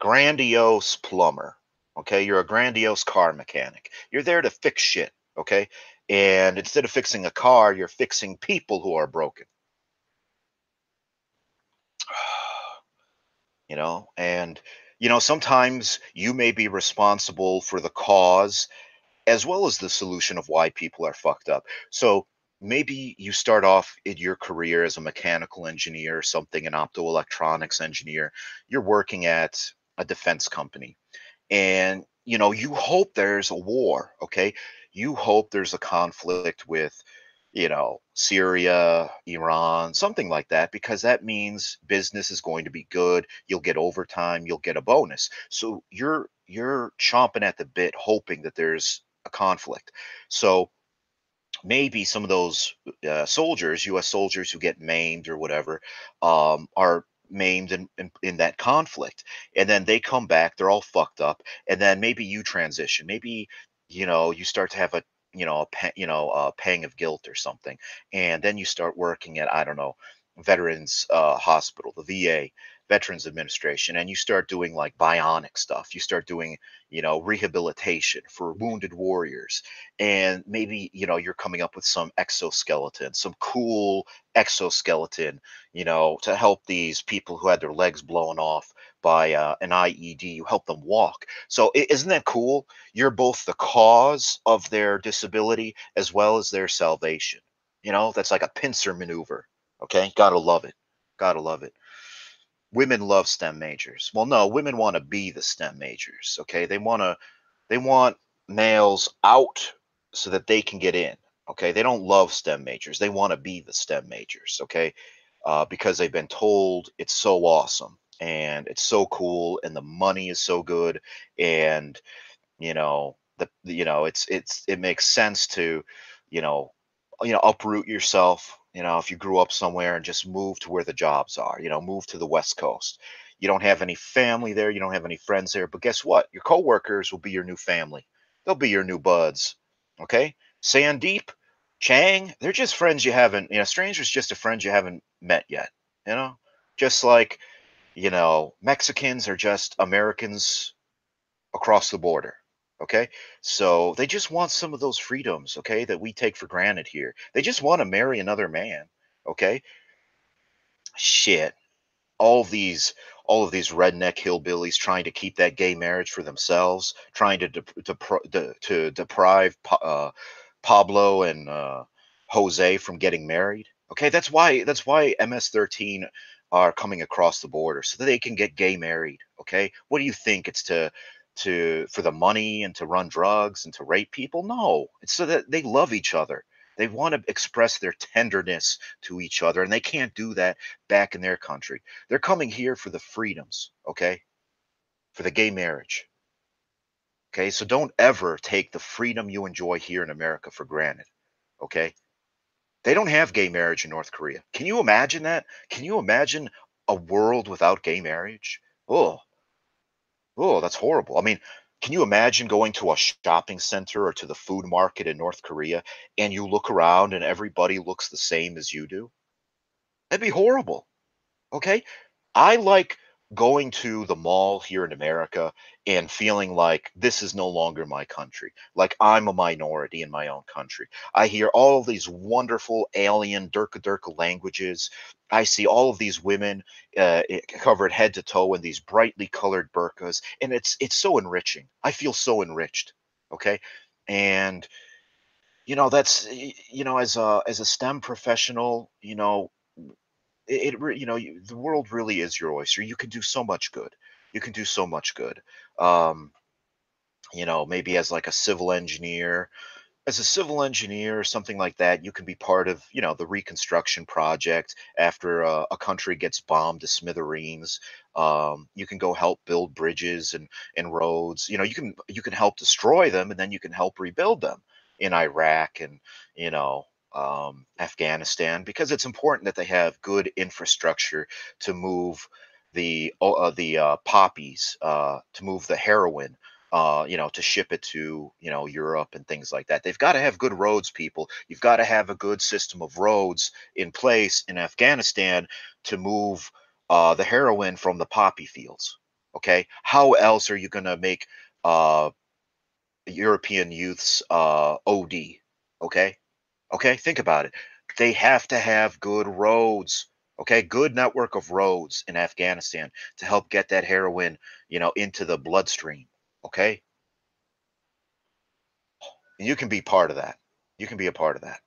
grandiose plumber. Okay, you're a grandiose car mechanic. You're there to fix shit. Okay, and instead of fixing a car, you're fixing people who are broken. you know, and you know sometimes you may be responsible for the cause as well as the solution of why people are fucked up. So maybe you start off in your career as a mechanical engineer or something, an optoelectronics engineer. You're working at a defense company and you know you hope there's a war okay you hope there's a conflict with you know syria iran something like that because that means business is going to be good you'll get overtime you'll get a bonus so you're you're chomping at the bit hoping that there's a conflict so maybe some of those uh, soldiers, U.S. soldiers who get maimed or whatever, um, are maimed in, in, in that conflict, and then they come back, they're all fucked up, and then maybe you transition, maybe you know you start to have a you know a you know a pang of guilt or something, and then you start working at I don't know veterans uh, hospital, the VA, Veterans Administration, and you start doing like bionic stuff. You start doing, you know, rehabilitation for wounded warriors. And maybe, you know, you're coming up with some exoskeleton, some cool exoskeleton, you know, to help these people who had their legs blown off by uh, an IED. You help them walk. So isn't that cool? You're both the cause of their disability as well as their salvation. You know, that's like a pincer maneuver. Okay. Gotta love it. Gotta love it women love STEM majors. Well, no, women want to be the STEM majors. Okay, they want to, they want males out so that they can get in. Okay, they don't love STEM majors. They want to be the STEM majors. Okay, uh, because they've been told it's so awesome and it's so cool and the money is so good and you know the you know it's it's it makes sense to you know you know uproot yourself you know, if you grew up somewhere and just move to where the jobs are, you know, move to the West Coast. You don't have any family there, you don't have any friends there, but guess what? Your coworkers will be your new family. They'll be your new buds. Okay? Sandeep, Chang, they're just friends you haven't, you know, strangers just a friend you haven't met yet. You know? Just like, you know, Mexicans are just Americans across the border. Okay. So they just want some of those freedoms, okay, that we take for granted here. They just want to marry another man. Okay. Shit. All these all of these redneck hillbillies trying to keep that gay marriage for themselves, trying to, de- to deprive uh, Pablo and uh, Jose from getting married. Okay, that's why that's why MS13 are coming across the border so that they can get gay married. Okay, what do you think? It's to to for the money and to run drugs and to rape people? No, it's so that they love each other. They want to express their tenderness to each other, and they can't do that back in their country. They're coming here for the freedoms, okay? For the gay marriage. Okay, so don't ever take the freedom you enjoy here in America for granted, okay? They don't have gay marriage in North Korea. Can you imagine that? Can you imagine a world without gay marriage? Oh, oh, that's horrible. I mean, can you imagine going to a shopping center or to the food market in North Korea and you look around and everybody looks the same as you do? That'd be horrible. Okay? I like going to the mall here in America and feeling like this is no longer my country, like I'm a minority in my own country. I hear all of these wonderful alien Durka Durka languages. I see all of these women uh, covered head to toe in these brightly colored burqas, and it's it's so enriching. I feel so enriched. Okay, and you know that's you know as a as a STEM professional, you know it, it you know you, the world really is your oyster. You can do so much good. You can do so much good. Um you know maybe as like a civil engineer as a civil engineer or something like that you can be part of you know the reconstruction project after a, a country gets bombed to smithereens. Um, you can go help build bridges and and roads. You know you can you can help destroy them and then you can help rebuild them in iraq and you know um, Afghanistan because it's important that they have good infrastructure to move the uh, the uh, poppies, uh, to move the heroin, uh, you know, to ship it to you know Europe and things like that. They've got to have good roads, people. You've got to have a good system of roads in place in Afghanistan to move uh, the heroin from the poppy fields. Okay, how else are you going to make uh, European youths OD? Okay, Okay, think about it. They have to have good roads. Okay, good network of roads in Afghanistan to help get that heroin, you know, into the bloodstream. Okay, and you can be part of that. You can be a part of that.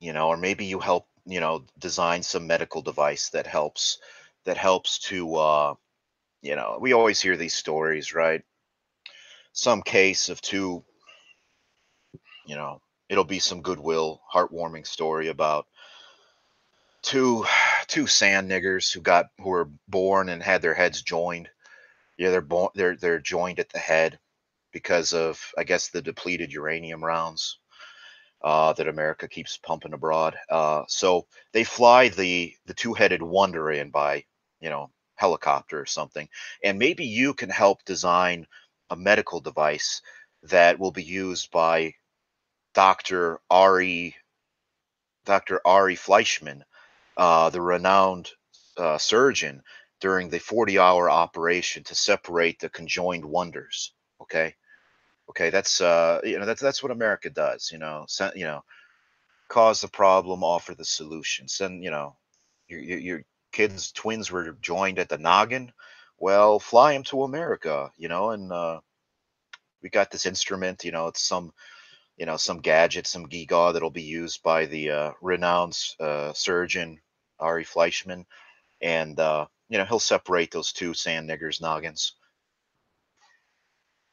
You know, or maybe you help, you know, design some medical device that helps that helps to uh, you know, we always hear these stories, right? Some case of two, you know, it'll be some goodwill, heartwarming story about two two sand niggers who got who were born and had their heads joined. Yeah, they're born they're they're joined at the head because of I guess the depleted uranium rounds uh, that America keeps pumping abroad. Uh, so they fly the the two headed wonder in by you know helicopter or something, and maybe you can help design a medical device that will be used by Dr. Ari Dr. Ari Fleischman, uh, the renowned uh, surgeon, during the 40-hour operation to separate the conjoined wonders. Okay, okay, that's uh, you know that's that's what America does. You know, send, you know, cause the problem, offer the solution. Send you know, your your, your kids twins were joined at the noggin well, fly him to America, you know, and uh, we got this instrument, you know, it's some, you know, some gadget, some gigaw that'll be used by the uh, renowned uh, surgeon Ari Fleischman, and uh, you know he'll separate those two sand niggers noggins.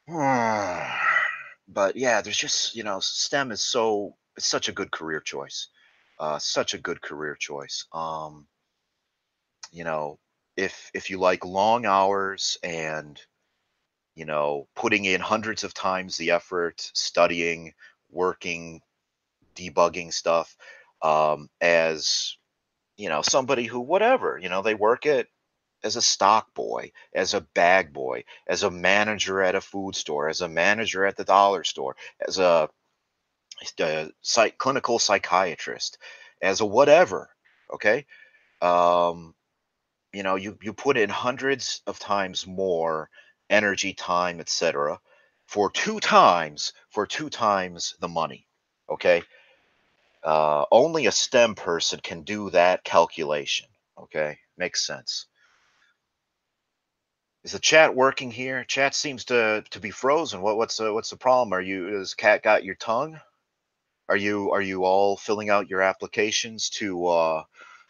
but yeah, there's just you know, STEM is so it's such a good career choice, uh, such a good career choice. Um, you know, if if you like long hours and you know putting in hundreds of times the effort studying working debugging stuff um, as you know somebody who whatever you know they work it as a stock boy as a bag boy as a manager at a food store as a manager at the dollar store as a, a psych, clinical psychiatrist as a whatever okay? Um, you know, you you put in hundreds of times more energy, time, etc. for two times for two times the money. Okay, uh, only a STEM person can do that calculation. Okay, makes sense. Is the chat working here? Chat seems to to be frozen. What what's the, what's the problem? Are you has cat got your tongue? Are you are you all filling out your applications to uh,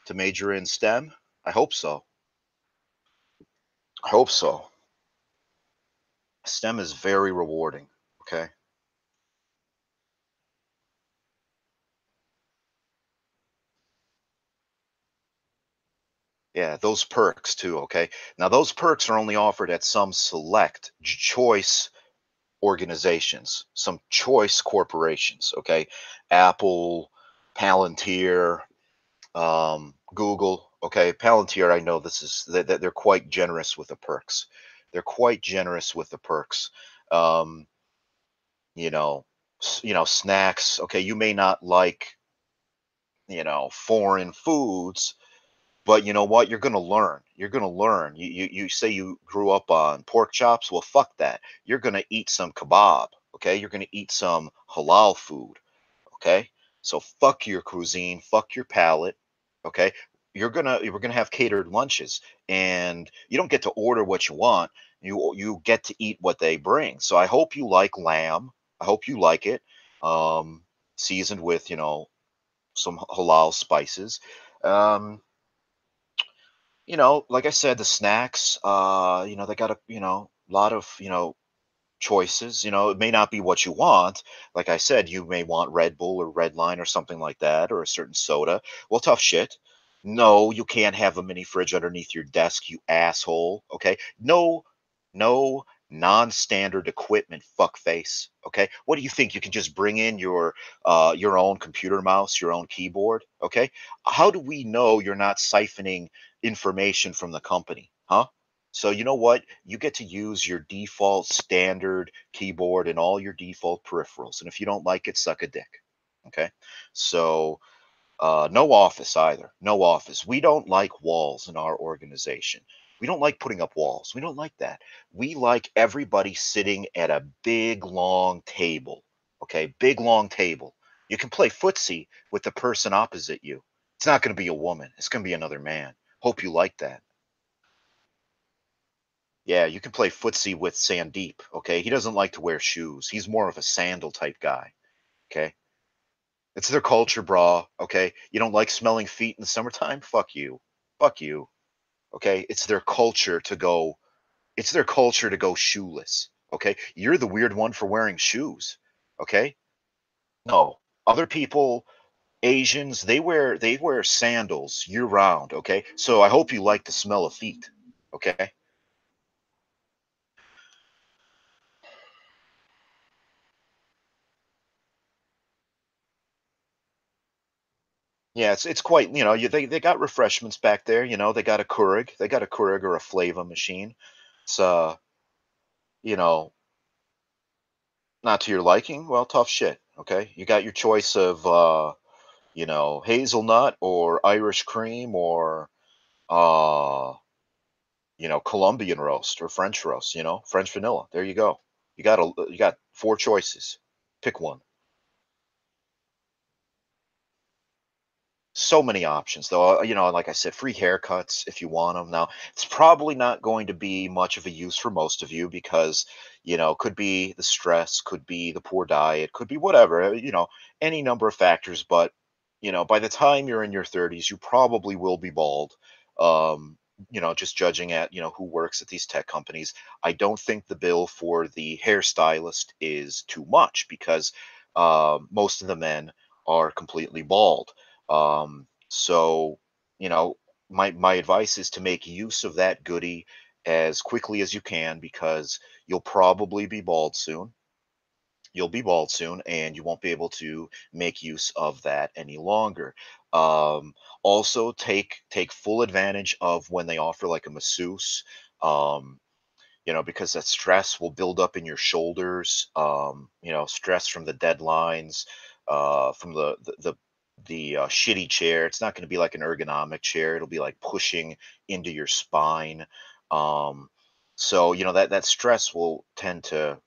to major in STEM? I hope so. I hope so. STEM is very rewarding. Okay. Yeah, those perks too. Okay. Now, those perks are only offered at some select choice organizations, some choice corporations. Okay. Apple, Palantir, um, Google. Okay. Palantir, I know this is, they, they're quite generous with the perks. They're quite generous with the perks. Um, you know, you know, snacks. Okay, you may not like, you know, foreign foods, but you know what? You're gonna learn. You're gonna learn. You you, you say you grew up on pork chops. Well, fuck that. You're gonna eat some kebab. Okay, you're gonna eat some halal food. Okay, so fuck your cuisine. Fuck your palate. Okay, you're gonna we're gonna have catered lunches, and you don't get to order what you want. You you get to eat what they bring. So I hope you like lamb. I hope you like it, um, seasoned with you know some halal spices. Um, you know, like I said, the snacks. Uh, you know, they got a you know a lot of you know choices. You know, it may not be what you want. Like I said, you may want Red Bull or Red Line or something like that, or a certain soda. Well, tough shit. No, you can't have a mini fridge underneath your desk, you asshole. Okay. No, no non-standard equipment fuckface okay? What do you think? You can just bring in your uh your own computer mouse your own keyboard okay? How do we know you're not siphoning information from the company huh? So you know what? You get to use your default standard keyboard and all your default peripherals and if you don't like it suck a dick okay? So uh, no office either. No office. We don't like walls in our organization. We don't like putting up walls. We don't like that. We like everybody sitting at a big, long table. Okay, big, long table. You can play footsie with the person opposite you. It's not going to be a woman, it's going to be another man. Hope you like that. Yeah, you can play footsie with Sandeep. Okay, he doesn't like to wear shoes, he's more of a sandal type guy. Okay, it's their culture, bra. Okay, you don't like smelling feet in the summertime? Fuck you. Fuck you. Okay, it's their culture to go. It's their culture to go shoeless. Okay, you're the weird one for wearing shoes. Okay, no, other people, Asians, they wear they wear sandals year round. Okay, so I hope you like the smell of feet. Okay. Yeah, it's it's quite you know you, they they got refreshments back there. You know they got a Keurig, they got a Keurig or a Flavia machine. It's uh you know not to your liking. Well, tough shit. Okay, you got your choice of uh you know hazelnut or Irish cream or uh you know Colombian roast or French roast. You know French vanilla. There you go. You got a you got four choices. Pick one. So many options though uh, you know like i said free haircuts if you want them now it's probably not going to be much of a use for most of you because you know could be the stress could be the poor diet could be whatever uh, you know any number of factors but you know by the time you're in your 30s you probably will be bald um you know just judging at you know who works at these tech companies. I don't think the bill for the hairstylist is too much because uh, most of the men are completely bald um, so, you know, my my advice is to make use of that goodie as quickly as you can because you'll probably be bald soon. You'll be bald soon, and you won't be able to make use of that any longer. Um, also, take take full advantage of when they offer like a masseuse. Um, you know, because that stress will build up in your shoulders. Um, you know, stress from the deadlines, uh, from the, the the the uh, shitty chair. It's not going to be like an ergonomic chair. It'll be like pushing into your spine. Um, so you know that that stress will tend to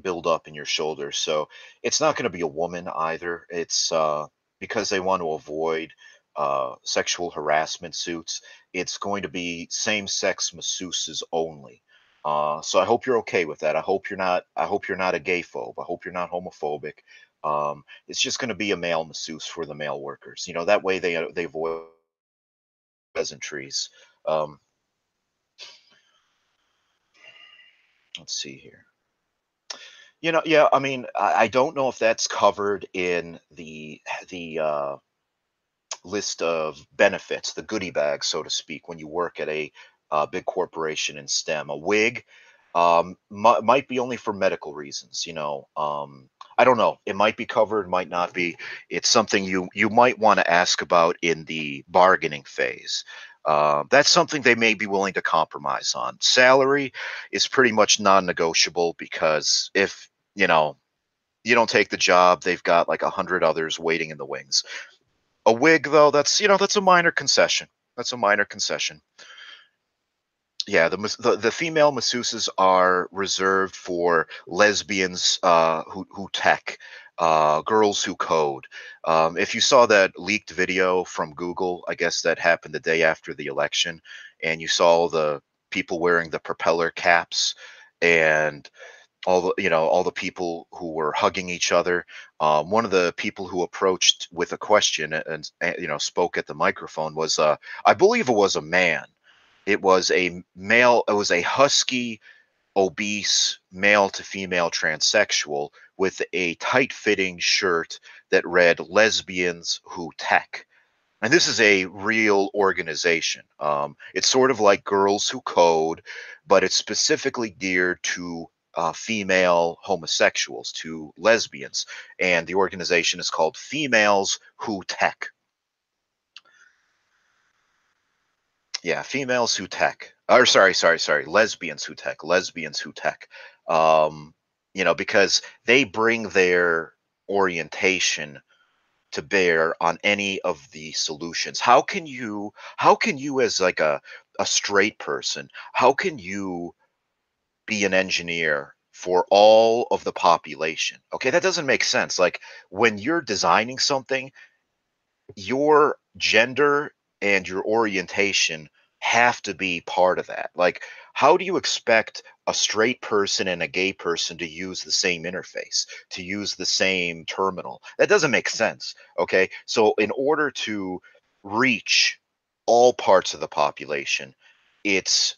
build up in your shoulders. So it's not going to be a woman either. It's uh, because they want to avoid uh, sexual harassment suits. It's going to be same-sex masseuses only. Uh, so I hope you're okay with that. I hope you're not. I hope you're not a gay phobe. I hope you're not homophobic. Um, it's just going to be a male masseuse for the male workers. You know that way they they avoid peasantries. Um, let's see here. You know, yeah, I mean, I, I don't know if that's covered in the the uh, list of benefits, the goodie bag, so to speak, when you work at a uh, big corporation in STEM. A wig um, might be only for medical reasons. You know, um, I don't know. It might be covered, might not be. It's something you you might want to ask about in the bargaining phase. Uh, that's something they may be willing to compromise on. Salary is pretty much non-negotiable because if you know you don't take the job, they've got like a hundred others waiting in the wings. A wig, though, that's you know that's a minor concession. That's a minor concession. Yeah, the the, the female masseuses are reserved for lesbians uh, who who tech, uh, girls who code. Um, if you saw that leaked video from Google, I guess that happened the day after the election, and you saw the people wearing the propeller caps and all the you know all the people who were hugging each other um, one of the people who approached with a question and, and you know spoke at the microphone was uh, i believe it was a man it was a male it was a husky obese male to female transsexual with a tight fitting shirt that read lesbians who tech. And this is a real organization. Um, it's sort of like girls who code but it's specifically geared to uh, female homosexuals, to lesbians, and the organization is called Females Who Tech. Yeah, Females Who Tech. Or sorry, sorry, sorry, Lesbians Who Tech. Lesbians Who Tech. Um, you know, because they bring their orientation to bear on any of the solutions how can you how can you as like a a straight person how can you be an engineer for all of the population. Okay, that doesn't make sense. Like when you're designing something, your gender and your orientation have to be part of that. Like, how do you expect a straight person and a gay person to use the same interface, to use the same terminal? That doesn't make sense. Okay, so in order to reach all parts of the population, it's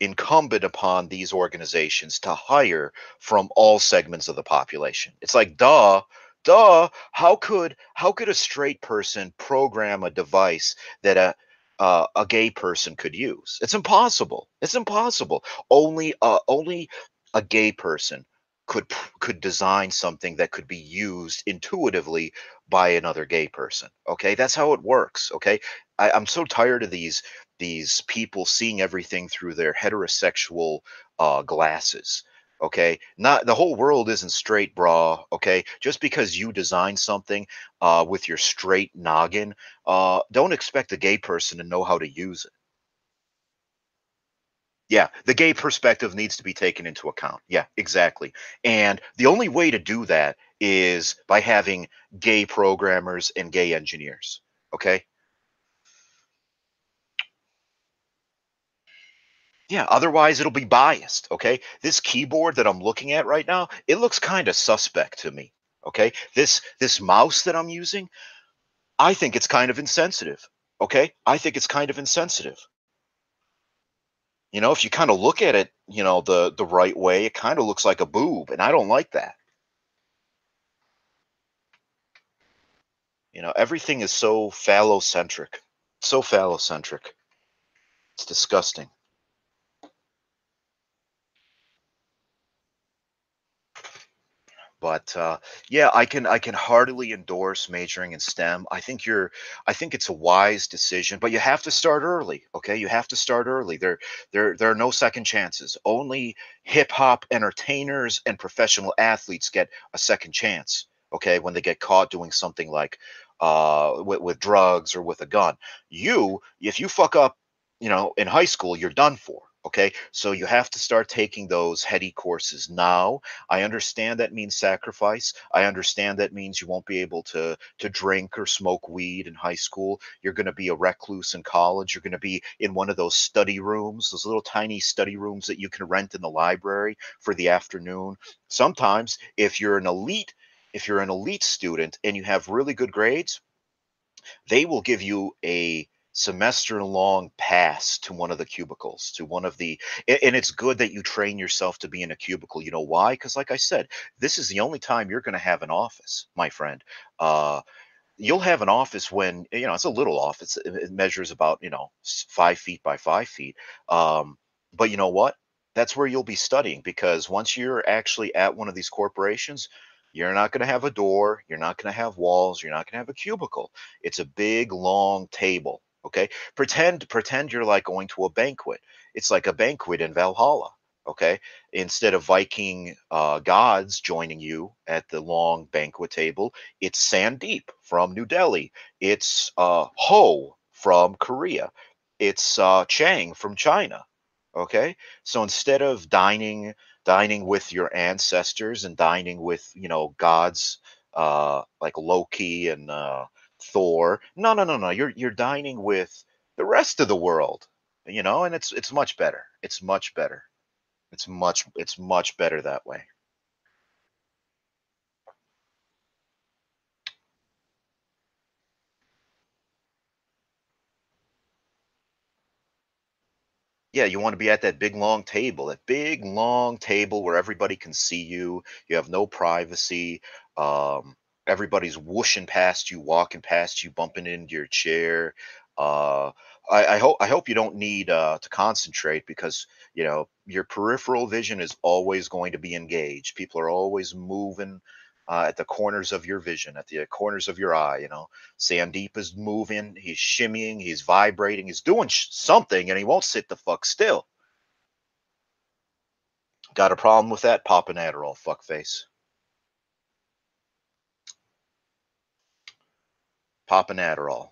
incumbent upon these organizations to hire from all segments of the population. It's like, duh, duh. How could how could a straight person program a device that a uh, a gay person could use? It's impossible. It's impossible. Only uh, only a gay person could could design something that could be used intuitively by another gay person. Okay, that's how it works. Okay, I, I'm so tired of these these people seeing everything through their heterosexual uh, glasses okay? Not the whole world isn't straight bra okay? Just because you design something uh, with your straight noggin uh, don't expect a gay person to know how to use it. Yeah the gay perspective needs to be taken into account. Yeah exactly. And the only way to do that is by having gay programmers and gay engineers okay Yeah, otherwise it'll be biased, okay? This keyboard that I'm looking at right now, it looks kind of suspect to me, okay? This this mouse that I'm using, I think it's kind of insensitive, okay? I think it's kind of insensitive. You know, if you kind of look at it, you know, the the right way, it kind of looks like a boob, and I don't like that. You know, everything is so phallocentric. So phallocentric. It's disgusting. But uh, yeah i can i can heartily endorse majoring in stem i think you're i think it's a wise decision but you have to start early okay you have to start early there there there are no second chances only hip hop entertainers and professional athletes get a second chance okay when they get caught doing something like uh, with, with drugs or with a gun. You, if you fuck up, you know, in high school, you're done for. Okay, so you have to start taking those heady courses now. I understand that means sacrifice. I understand that means you won't be able to to drink or smoke weed in high school. You're going to be a recluse in college. You're going to be in one of those study rooms, those little tiny study rooms that you can rent in the library for the afternoon. Sometimes, if you're an elite, if you're an elite student and you have really good grades, they will give you a semester long pass to one of the cubicles to one of the and it's good that you train yourself to be in a cubicle. You know why? Because like i said this is the only time you're going to have an office my friend. Uh you'll have an office when you know it's a little office it measures about you know five feet by five feet. Um but you know what? That's where you'll be studying because once you're actually at one of these corporations you're not going to have a door you're not going to have walls you're not going to have a cubicle. It's a big long table Okay. Pretend pretend you're like going to a banquet. It's like a banquet in Valhalla. Okay. Instead of Viking uh, gods joining you at the long banquet table, it's Sandeep from New Delhi. It's uh, Ho from Korea. It's uh, Chang from China. Okay. So instead of dining dining with your ancestors and dining with you know gods uh, like Loki and uh, Thor. No, no, no, no. You're you're dining with the rest of the world, you know, and it's it's much better. It's much better. It's much it's much better that way. Yeah, you want to be at that big long table, that big long table where everybody can see you. You have no privacy. Um, everybody's whooshing past you, walking past you, bumping into your chair. Uh, I, I hope I hope you don't need uh, to concentrate because you know your peripheral vision is always going to be engaged. People are always moving uh, at the corners of your vision, at the corners of your eye. You know, Sandeep is moving, he's shimmying, he's vibrating, he's doing sh- something, and he won't sit the fuck still. Got a problem with that? Pop an Adderall, fuckface. Pop an Adderall.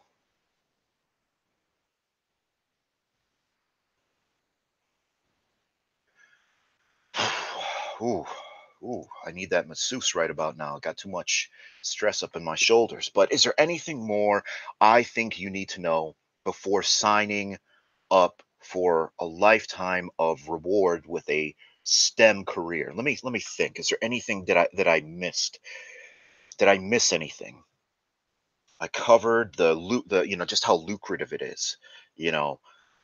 ooh, ooh, I need that masseuse right about now. I got too much stress up in my shoulders. But is there anything more I think you need to know before signing up for a lifetime of reward with a STEM career? Let me let me think. Is there anything that I that I missed? Did I miss anything? I covered the the you know just how lucrative it is. You know,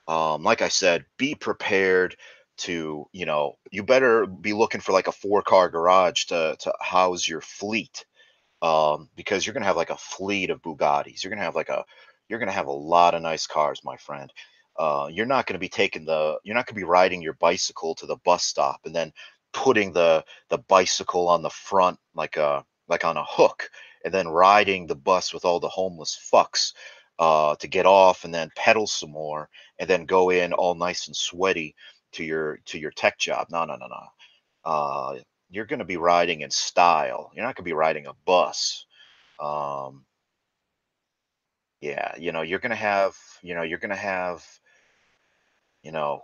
um, like I said, be prepared to you know you better be looking for like a four car garage to to house your fleet um, because you're gonna have like a fleet of Bugattis. You're gonna have like a you're gonna have a lot of nice cars, my friend. Uh, you're not gonna be taking the you're not gonna be riding your bicycle to the bus stop and then putting the the bicycle on the front like a like on a hook and then riding the bus with all the homeless fucks uh, to get off and then pedal some more and then go in all nice and sweaty to your to your tech job. No, no, no, no. Uh, you're going to be riding in style. You're not going to be riding a bus. Um, yeah, you know, you're going to have, you know, you're going to have, you know,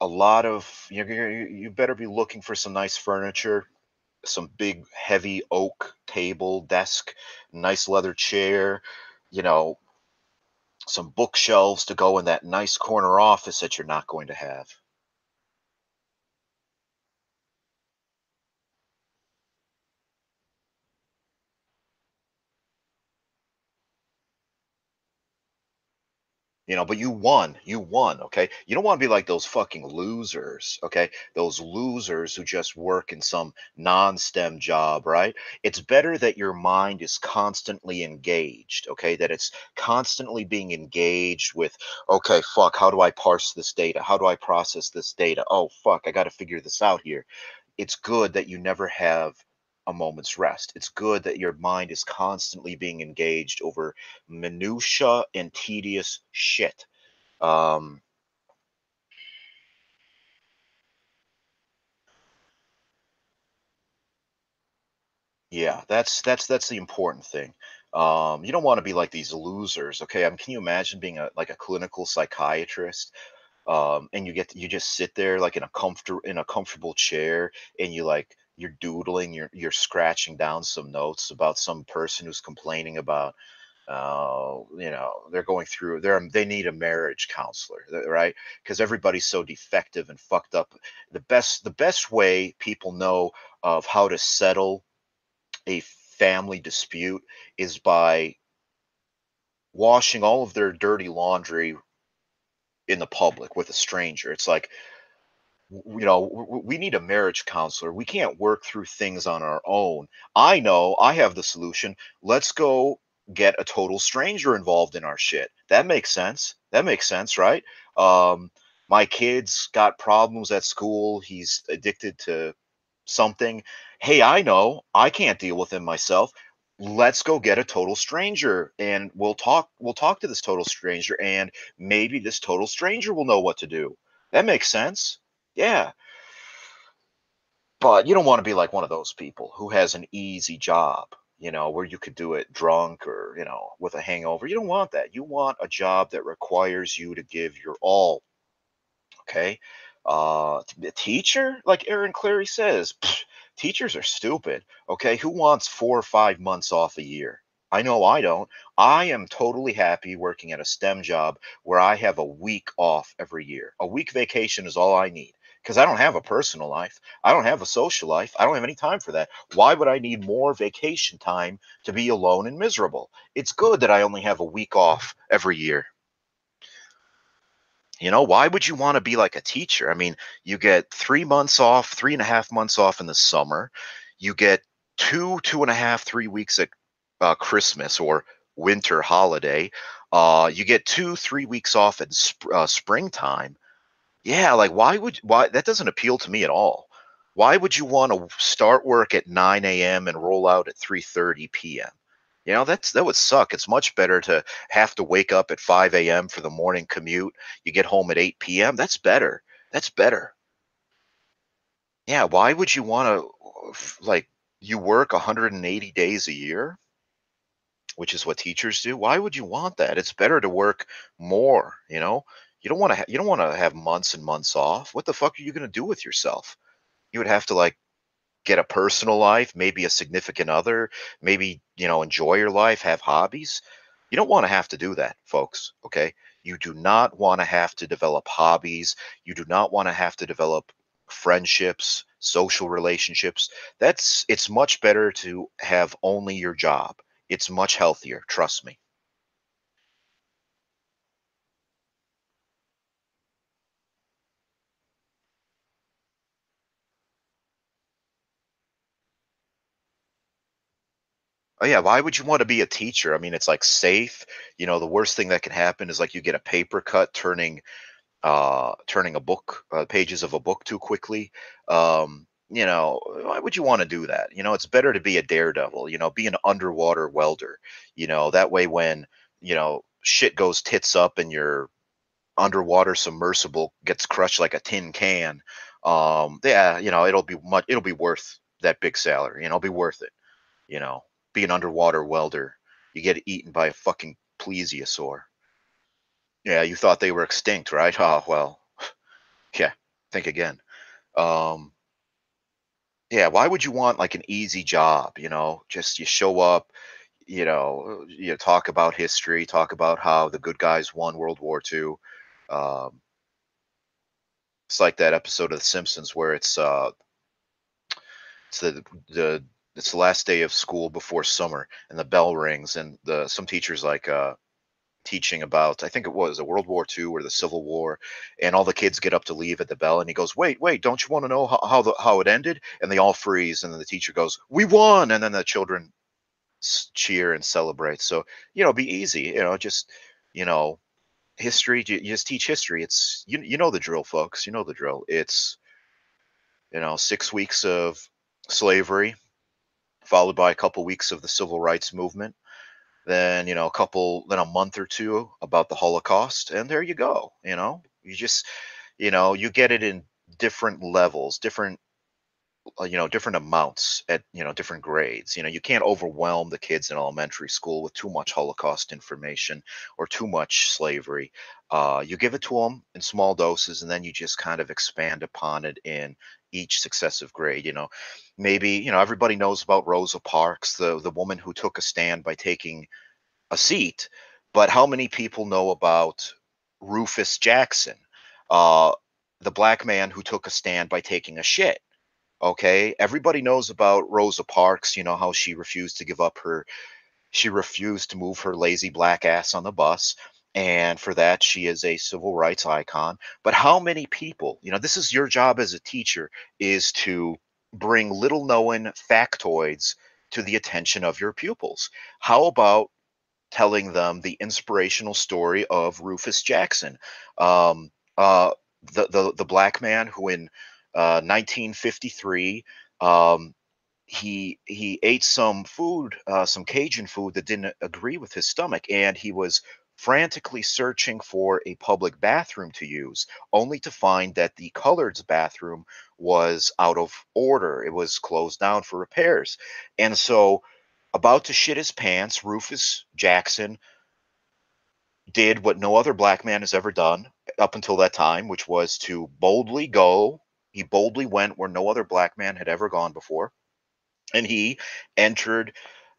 a lot of you you better be looking for some nice furniture some big heavy oak table, desk, nice leather chair, you know, some bookshelves to go in that nice corner office that you're not going to have. You know but you won you won okay? You don't want to be like those fucking losers okay? Those losers who just work in some non-stem job right? It's better that your mind is constantly engaged okay? That it's constantly being engaged with okay fuck how do i parse this data? How do i process this data? Oh fuck i got to figure this out here. It's good that you never have a moment's rest. It's good that your mind is constantly being engaged over minutia and tedious shit. Um, yeah, that's that's that's the important thing. Um, you don't want to be like these losers, okay? I mean, can you imagine being a like a clinical psychiatrist, um, and you get you just sit there like in a comfort in a comfortable chair, and you like you're doodling, you're you're scratching down some notes about some person who's complaining about uh, you know they're going through they're they need a marriage counselor right? Because everybody's so defective and fucked up. The best the best way people know of how to settle a family dispute is by washing all of their dirty laundry in the public with a stranger. It's like you know we need a marriage counselor we can't work through things on our own i know i have the solution let's go get a total stranger involved in our shit. That makes sense. That makes sense, right? Um, my kid's got problems at school. He's addicted to something. Hey, I know I can't deal with him myself. Let's go get a total stranger and we'll talk we'll talk to this total stranger and maybe this total stranger will know what to do. That makes sense. Yeah. But you don't want to be like one of those people who has an easy job you know, where you could do it drunk or, you know, with a hangover. You don't want that. You want a job that requires you to give your all. Okay. Uh, the teacher, like Aaron Clarey says, teachers are stupid. Okay. Who wants four or five months off a year? I know I don't. I am totally happy working at a STEM job where I have a week off every year. A week vacation is all I need because I don't have a personal life. I don't have a social life. I don't have any time for that. Why would I need more vacation time to be alone and miserable? It's good that I only have a week off every year. You know, why would you want to be like a teacher? I mean, you get three months off, three and a half months off in the summer. You get two, two and a half, three weeks at uh, Christmas or winter holiday. Uh, you get two, three weeks off in sp- uh, springtime yeah, like why would why that doesn't appeal to me at all. Why would you want to start work at 9 a.m. and roll out at 3:30 p.m.? You know, that's that would suck. It's much better to have to wake up at 5 a.m. for the morning commute. You get home at 8 p.m. That's better. That's better. Yeah, why would you want to like you work 180 days a year, which is what teachers do? Why would you want that? It's better to work more, you know? You don't want to. Ha- you don't want to have months and months off. What the fuck are you going to do with yourself? You would have to like get a personal life, maybe a significant other, maybe you know enjoy your life, have hobbies. You don't want to have to do that, folks. Okay, you do not want to have to develop hobbies. You do not want to have to develop friendships, social relationships. That's it's much better to have only your job. It's much healthier, trust me. Oh yeah, why would you want to be a teacher? I mean, it's like safe. You know, the worst thing that can happen is like you get a paper cut turning uh turning a book uh, pages of a book too quickly. Um, you know, why would you want to do that? You know, it's better to be a daredevil, you know, be an underwater welder. You know, that way when, you know, shit goes tits up and your underwater submersible gets crushed like a tin can, um, yeah, you know, it'll be much it'll be worth that big salary, you know, it'll be worth it, you know be an underwater welder. You get eaten by a fucking plesiosaur. Yeah, you thought they were extinct, right? Oh well. Yeah, think again. Um, yeah, why would you want like an easy job? You know, just you show up, you know, you talk about history, talk about how the good guys won World War II. Um, it's like that episode of The Simpsons where it's uh, it's the the it's the last day of school before summer and the bell rings and the some teachers like uh teaching about i think it was a world war ii or the civil war and all the kids get up to leave at the bell and he goes wait wait don't you want to know how, how the how it ended? And they all freeze and then the teacher goes we won! And then the children cheer and celebrate. So you know be easy you know just you know history you, just teach history. It's you, you know the drill folks you know the drill. It's you know six weeks of slavery followed by a couple weeks of the civil rights movement then you know a couple then a month or two about the holocaust and there you go you know? You just you know you get it in different levels different uh, you know different amounts at you know different grades you know? You can't overwhelm the kids in elementary school with too much holocaust information or too much slavery. Uh, you give it to them in small doses and then you just kind of expand upon it in each successive grade you know maybe you know everybody knows about rosa parks the the woman who took a stand by taking a seat but how many people know about rufus jackson uh, the black man who took a stand by taking a shit Okay, everybody knows about Rosa Parks, you know, how she refused to give up her, she refused to move her lazy black ass on the bus. And for that, she is a civil rights icon. But how many people, you know, this is your job as a teacher, is to bring little known factoids to the attention of your pupils. How about telling them the inspirational story of Rufus Jackson, um, uh, the, the the black man who in 1953. Uh, um, he he ate some food, uh, some Cajun food that didn't agree with his stomach, and he was frantically searching for a public bathroom to use, only to find that the colored's bathroom was out of order. It was closed down for repairs, and so about to shit his pants, Rufus Jackson did what no other black man has ever done up until that time, which was to boldly go he boldly went where no other black man had ever gone before, and he entered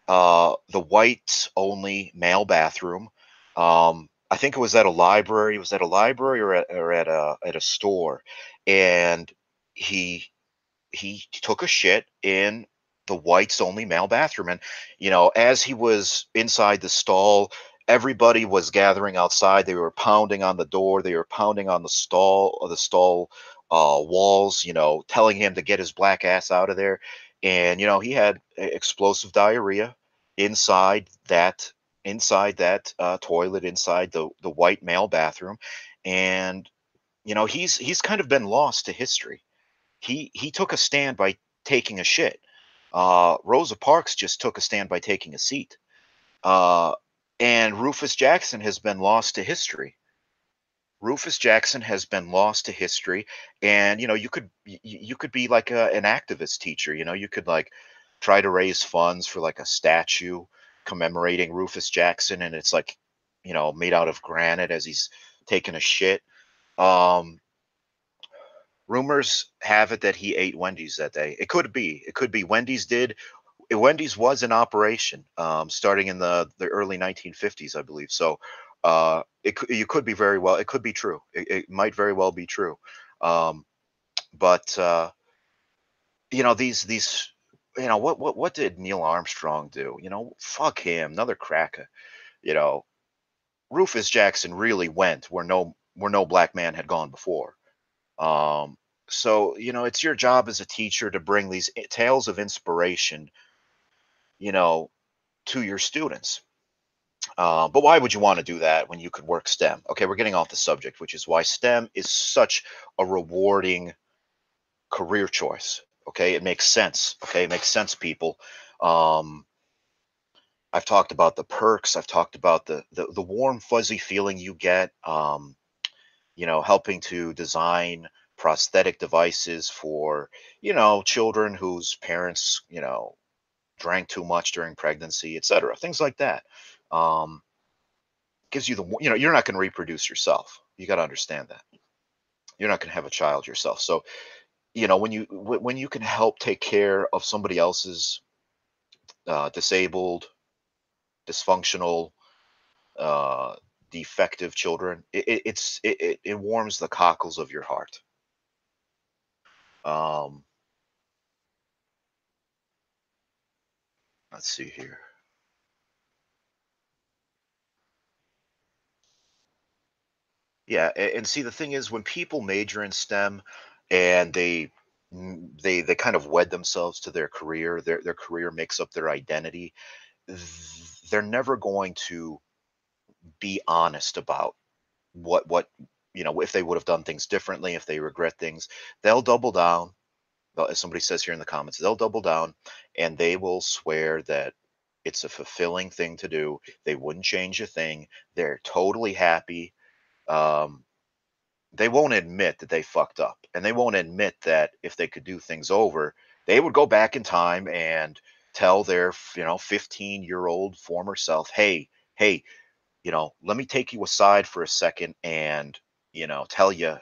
uh, the whites only male bathroom. Um, I think it was at a library. It was at a library or at, or at a at a store, and he he took a shit in the whites only male bathroom. And you know, as he was inside the stall, everybody was gathering outside. They were pounding on the door. They were pounding on the stall, the stall uh, walls, you know, telling him to get his black ass out of there. And you know, he had explosive diarrhea inside that inside that uh, toilet, inside the the white male bathroom, and you know, he's he's kind of been lost to history. He he took a stand by taking a shit. Uh, Rosa Parks just took a stand by taking a seat. Uh, and Rufus Jackson has been lost to history. Rufus Jackson has been lost to history, and you know you could you could be like a, an activist teacher. You know you could like try to raise funds for like a statue commemorating Rufus Jackson, and it's like you know made out of granite as he's taking a shit. Um, rumors have it that he ate Wendy's that day. It could be. It could be Wendy's did. Wendy's was in operation um, starting in the the early 1950s, I believe. So uh, it you could be very well. It could be true. It, it might very well be true. Um, but uh, you know these these you know what what what did Neil Armstrong do? You know, fuck him, another cracker. You know, Rufus Jackson really went where no where no black man had gone before. Um, so you know, it's your job as a teacher to bring these tales of inspiration, you know, to your students. Uh, but why would you want to do that when you could work STEM? Okay, we're getting off the subject, which is why STEM is such a rewarding career choice. Okay, it makes sense. Okay, it makes sense, people. Um, I've talked about the perks. I've talked about the the, the warm, fuzzy feeling you get. Um, you know, helping to design prosthetic devices for you know children whose parents you know drank too much during pregnancy, etc. Things like that um, gives you the you know you're not going to reproduce yourself. You got to understand that you're not going to have a child yourself. So you know when you when you can help take care of somebody else's uh, disabled, dysfunctional, uh, defective children, it, it's it, it warms the cockles of your heart. Um, let's see here. Yeah, and see the thing is when people major in STEM and they they they kind of wed themselves to their career, their their career makes up their identity. They're never going to be honest about what what you know if they would have done things differently, if they regret things. They'll double down. As somebody says here in the comments, they'll double down and they will swear that it's a fulfilling thing to do. They wouldn't change a thing. They're totally happy um, they won't admit that they fucked up and they won't admit that if they could do things over they would go back in time and tell their you know 15 year old former self hey hey you know let me take you aside for a second and you know tell you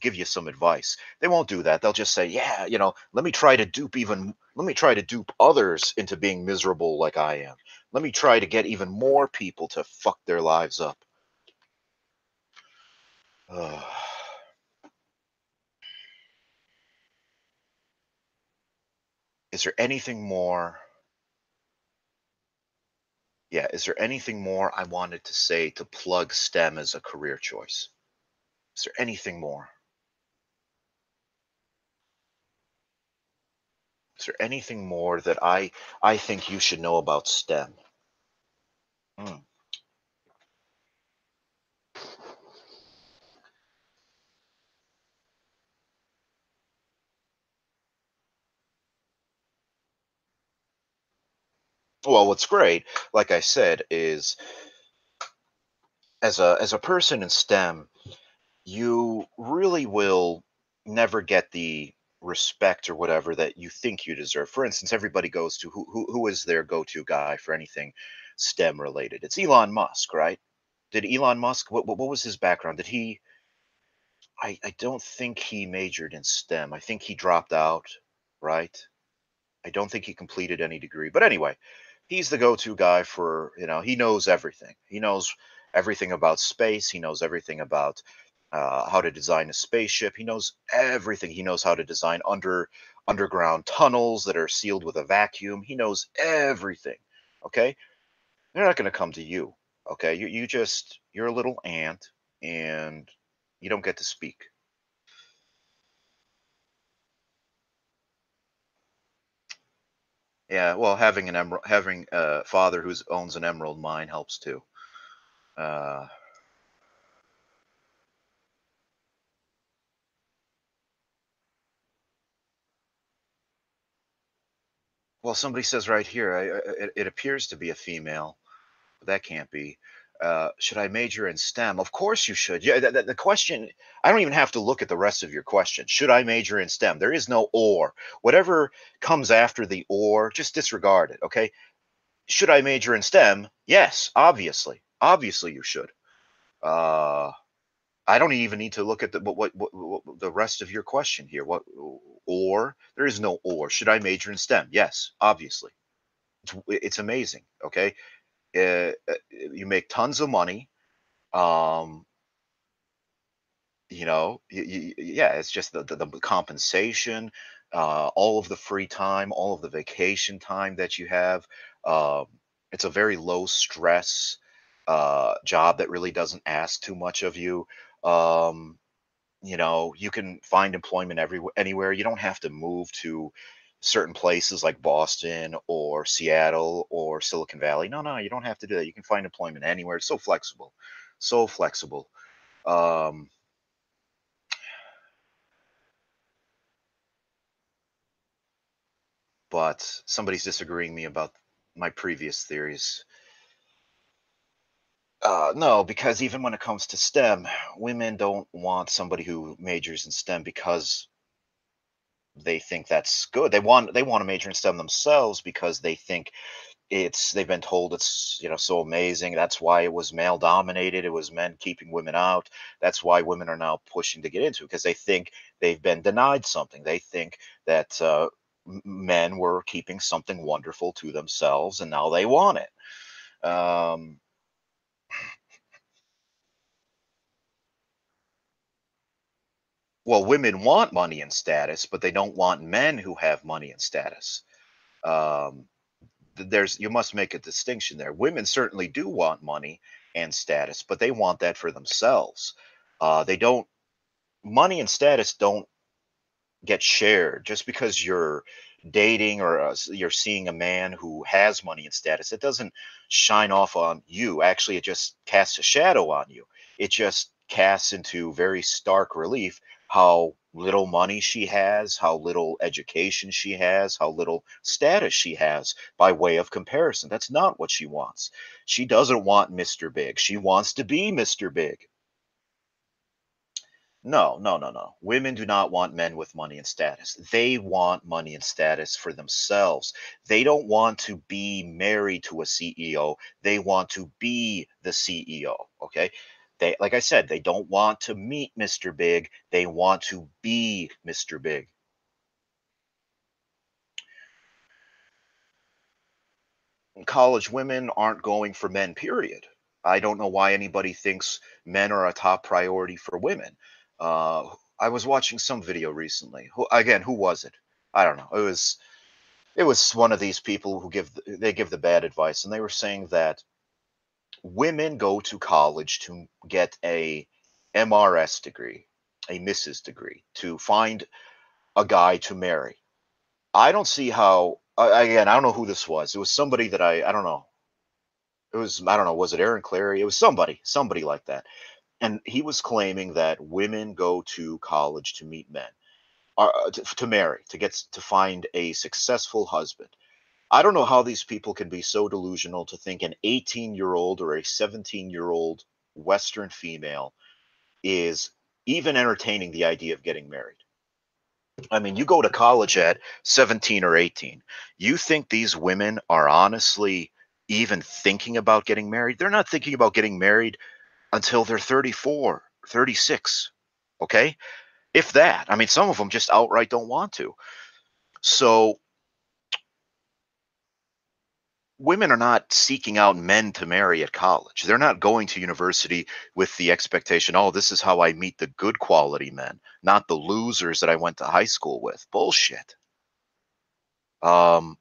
give you some advice. They won't do that. They'll just say yeah you know let me try to dupe even let me try to dupe others into being miserable like i am. Let me try to get even more people to fuck their lives up. Ugh. is there anything more yeah, is there anything more I wanted to say to plug STEM as a career choice? Is there anything more? Is there anything more that I I think you should know about STEM? Hmm. Well, what's great, like I said, is as a as a person in STEM, you really will never get the respect or whatever that you think you deserve. For instance, everybody goes to who who, who is their go-to guy for anything STEM related? It's Elon Musk, right? Did Elon Musk what what, what was his background? Did he I, I don't think he majored in STEM. I think he dropped out, right? I don't think he completed any degree. But anyway, he's the go-to guy for, you know, he knows everything. He knows everything about space. He knows everything about uh, how to design a spaceship. He knows everything. He knows how to design under underground tunnels that are sealed with a vacuum. He knows everything. Okay, they're not going to come to you. Okay, you you just you're a little ant and you don't get to speak. Yeah, well, having an emerald, having a father who owns an emerald mine helps too. Uh, well, somebody says right here, I, I, it, it appears to be a female, but that can't be. Uh, should I major in STEM? Of course you should. Yeah, the, the, question, I don't even have to look at the rest of your question. Should I major in STEM? There is no or. Whatever comes after the or, just disregard it, okay? Should I major in STEM? Yes, obviously. Obviously you should. Uh, I don't even need to look at the what, what, what, what the rest of your question here. What or there is no or. Should I major in STEM? Yes, obviously. It's it's amazing. Okay, uh, uh, you make tons of money. Um, you know, y- y- yeah, it's just the, the, the compensation, uh, all of the free time, all of the vacation time that you have. Um, it's a very low stress uh, job that really doesn't ask too much of you. Um, you know, you can find employment everywhere, anywhere. You don't have to move to certain places like Boston or Seattle or Silicon Valley. No, no, you don't have to do that. You can find employment anywhere. It's so flexible, so flexible. Um, but somebody's disagreeing me about my previous theories. Uh, no, because even when it comes to STEM, women don't want somebody who majors in STEM because they think that's good. They want they want to major in STEM themselves because they think it's they've been told it's you know so amazing. That's why it was male dominated. It was men keeping women out. That's why women are now pushing to get into because they think they've been denied something. They think that uh, men were keeping something wonderful to themselves and now they want it. Um, well, women want money and status, but they don't want men who have money and status. Um, there's you must make a distinction there. Women certainly do want money and status, but they want that for themselves. Uh, they don't. Money and status don't get shared just because you're dating or uh, you're seeing a man who has money and status. It doesn't shine off on you. Actually, it just casts a shadow on you. It just casts into very stark relief how little money she has, how little education she has, how little status she has by way of comparison. That's not what she wants. She doesn't want Mr. Big. She wants to be Mr. Big. No, no, no, no. Women do not want men with money and status. They want money and status for themselves. They don't want to be married to a CEO. They want to be the CEO. Okay. They, like I said, they don't want to meet Mr. Big. They want to be Mr. Big. College women aren't going for men, period. I don't know why anybody thinks men are a top priority for women. Uh, I was watching some video recently. Who, again, who was it? I don't know. It was it was one of these people who give they give the bad advice, and they were saying that women go to college to get a MRS degree, a Mrs. degree, to find a guy to marry. I don't see how. Again, I don't know who this was. It was somebody that I I don't know. It was I don't know. Was it Aaron Clarey? It was somebody, somebody like that and he was claiming that women go to college to meet men, uh, to, to marry, to get to find a successful husband. I don't know how these people can be so delusional to think an 18 year old or a 17 year old Western female is even entertaining the idea of getting married. I mean, you go to college at 17 or 18. You think these women are honestly even thinking about getting married? They're not thinking about getting married until they're 34, 36. Okay. If that, I mean, some of them just outright don't want to. So women are not seeking out men to marry at college. They're not going to university with the expectation, oh, this is how I meet the good quality men, not the losers that I went to high school with. Bullshit. Um,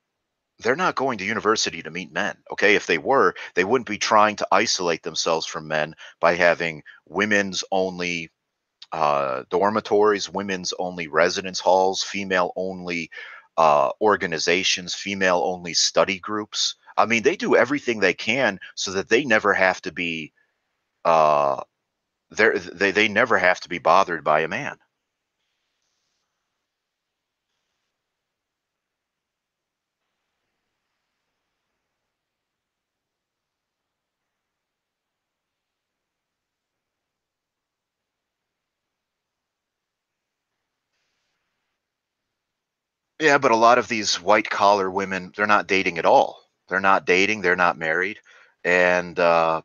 they're not going to university to meet men. Okay. If they were, they wouldn't be trying to isolate themselves from men by having women's only uh, dormitories, women's only residence halls, female only uh, organizations, female only study groups. I mean, they do everything they can so that they never have to be, uh, they they never have to be bothered by a man. Yeah, but a lot of these white collar women, they're not dating at all. They're not dating, they're not married. And uh,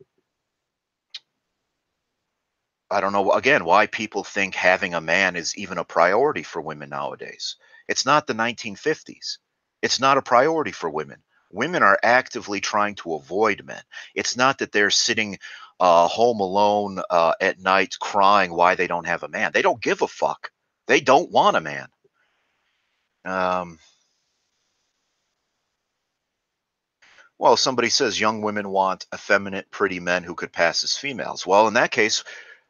I don't know, again, why people think having a man is even a priority for women nowadays. It's not the 1950s. It's not a priority for women. Women are actively trying to avoid men. It's not that they're sitting uh, home alone uh, at night crying why they don't have a man. They don't give a fuck. They don't want a man. Um, well, somebody says young women want effeminate, pretty men who could pass as females. Well, in that case,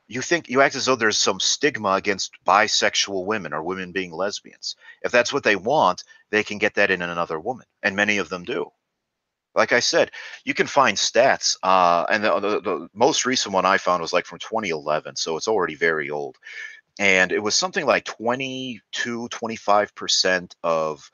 you think you act as though there's some stigma against bisexual women or women being lesbians. If that's what they want, they can get that in another woman, and many of them do. Like I said, you can find stats, uh, and the, the, the most recent one I found was like from 2011, so it's already very old and it was something like 22 25% of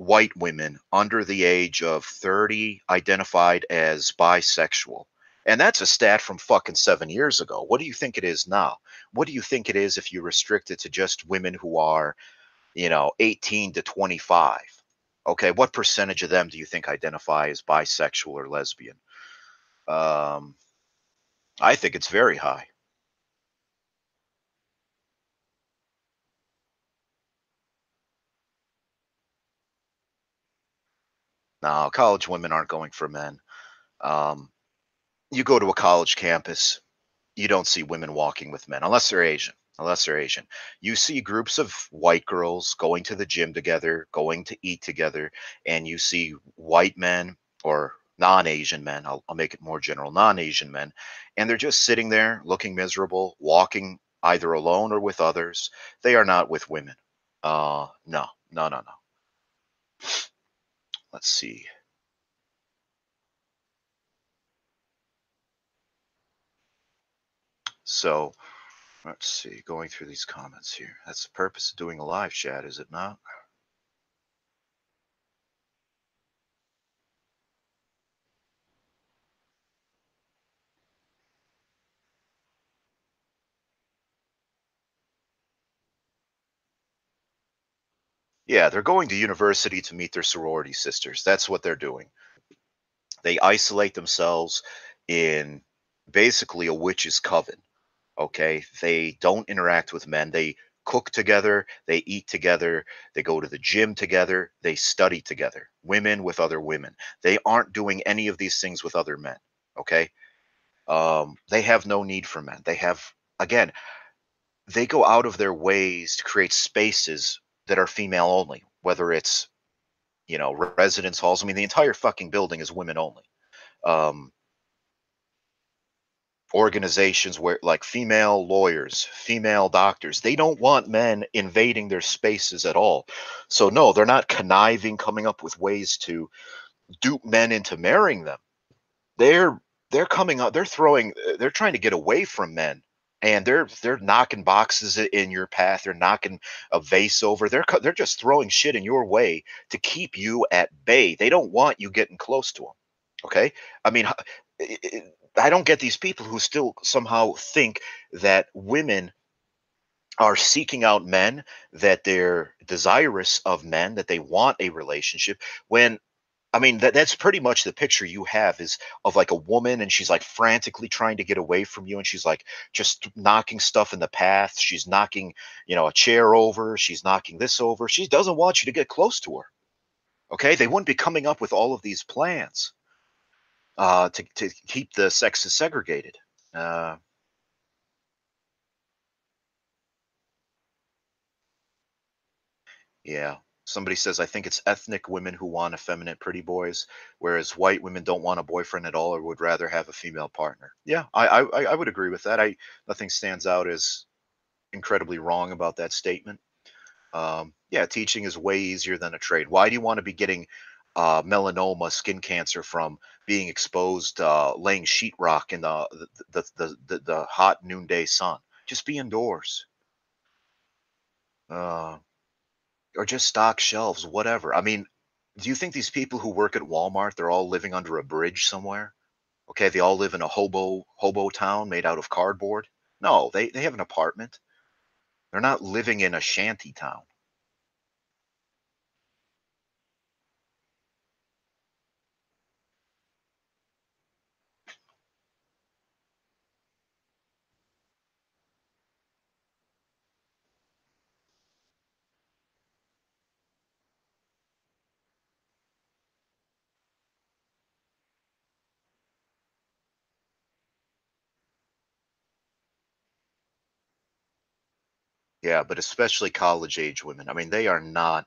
white women under the age of 30 identified as bisexual. And that's a stat from fucking seven years ago. What do you think it is now? What do you think it is if you restrict it to just women who are you know 18 to 25 okay what percentage of them do you think identify as bisexual or lesbian? Um i think it's very high No, college women aren't going for men. Um, you go to a college campus, you don't see women walking with men unless they're Asian. Unless they're Asian, you see groups of white girls going to the gym together, going to eat together, and you see white men or non-Asian men. I'll, I'll make it more general, non-Asian men, and they're just sitting there looking miserable, walking either alone or with others. They are not with women. Uh, no, no, no, no. Let's see. So, let's see, going through these comments here. That's the purpose of doing a live chat, is it not? Yeah, they're going to university to meet their sorority sisters. That's what they're doing. They isolate themselves in basically a witch's coven. Okay. They don't interact with men. They cook together, they eat together, they go to the gym together, they study together. Women with other women. They aren't doing any of these things with other men. Okay. Um, they have no need for men. They have, again, they go out of their ways to create spaces that are female only, whether it's, you know, residence halls. I mean, the entire fucking building is women only. Um, organizations where like female lawyers female doctors they don't want men invading their spaces at all so no they're not conniving coming up with ways to dupe men into marrying them they're they're coming up they're throwing they're trying to get away from men and they're they're knocking boxes in your path they're knocking a vase over they're they're just throwing shit in your way to keep you at bay they don't want you getting close to them okay i mean I don't get these people who still somehow think that women are seeking out men, that they're desirous of men, that they want a relationship. When I mean that that's pretty much the picture you have is of like a woman and she's like frantically trying to get away from you and she's like just knocking stuff in the path. She's knocking, you know, a chair over, she's knocking this over. She doesn't want you to get close to her. Okay? They wouldn't be coming up with all of these plans uh, to, to keep the sexes segregated. Uh, yeah. Somebody says, I think it's ethnic women who want effeminate pretty boys, whereas white women don't want a boyfriend at all or would rather have a female partner. Yeah, I, I, I would agree with that. I nothing stands out as incredibly wrong about that statement. Um, yeah, teaching is way easier than a trade. Why do you want to be getting uh, melanoma, skin cancer from being exposed, uh, laying sheetrock in the the, the the, the hot noonday sun. Just be indoors, uh, or just stock shelves, whatever. I mean, do you think these people who work at Walmart they're all living under a bridge somewhere? Okay, they all live in a hobo hobo town made out of cardboard. No, they they have an apartment. They're not living in a shanty town. Yeah, but especially college age women. I mean, they are not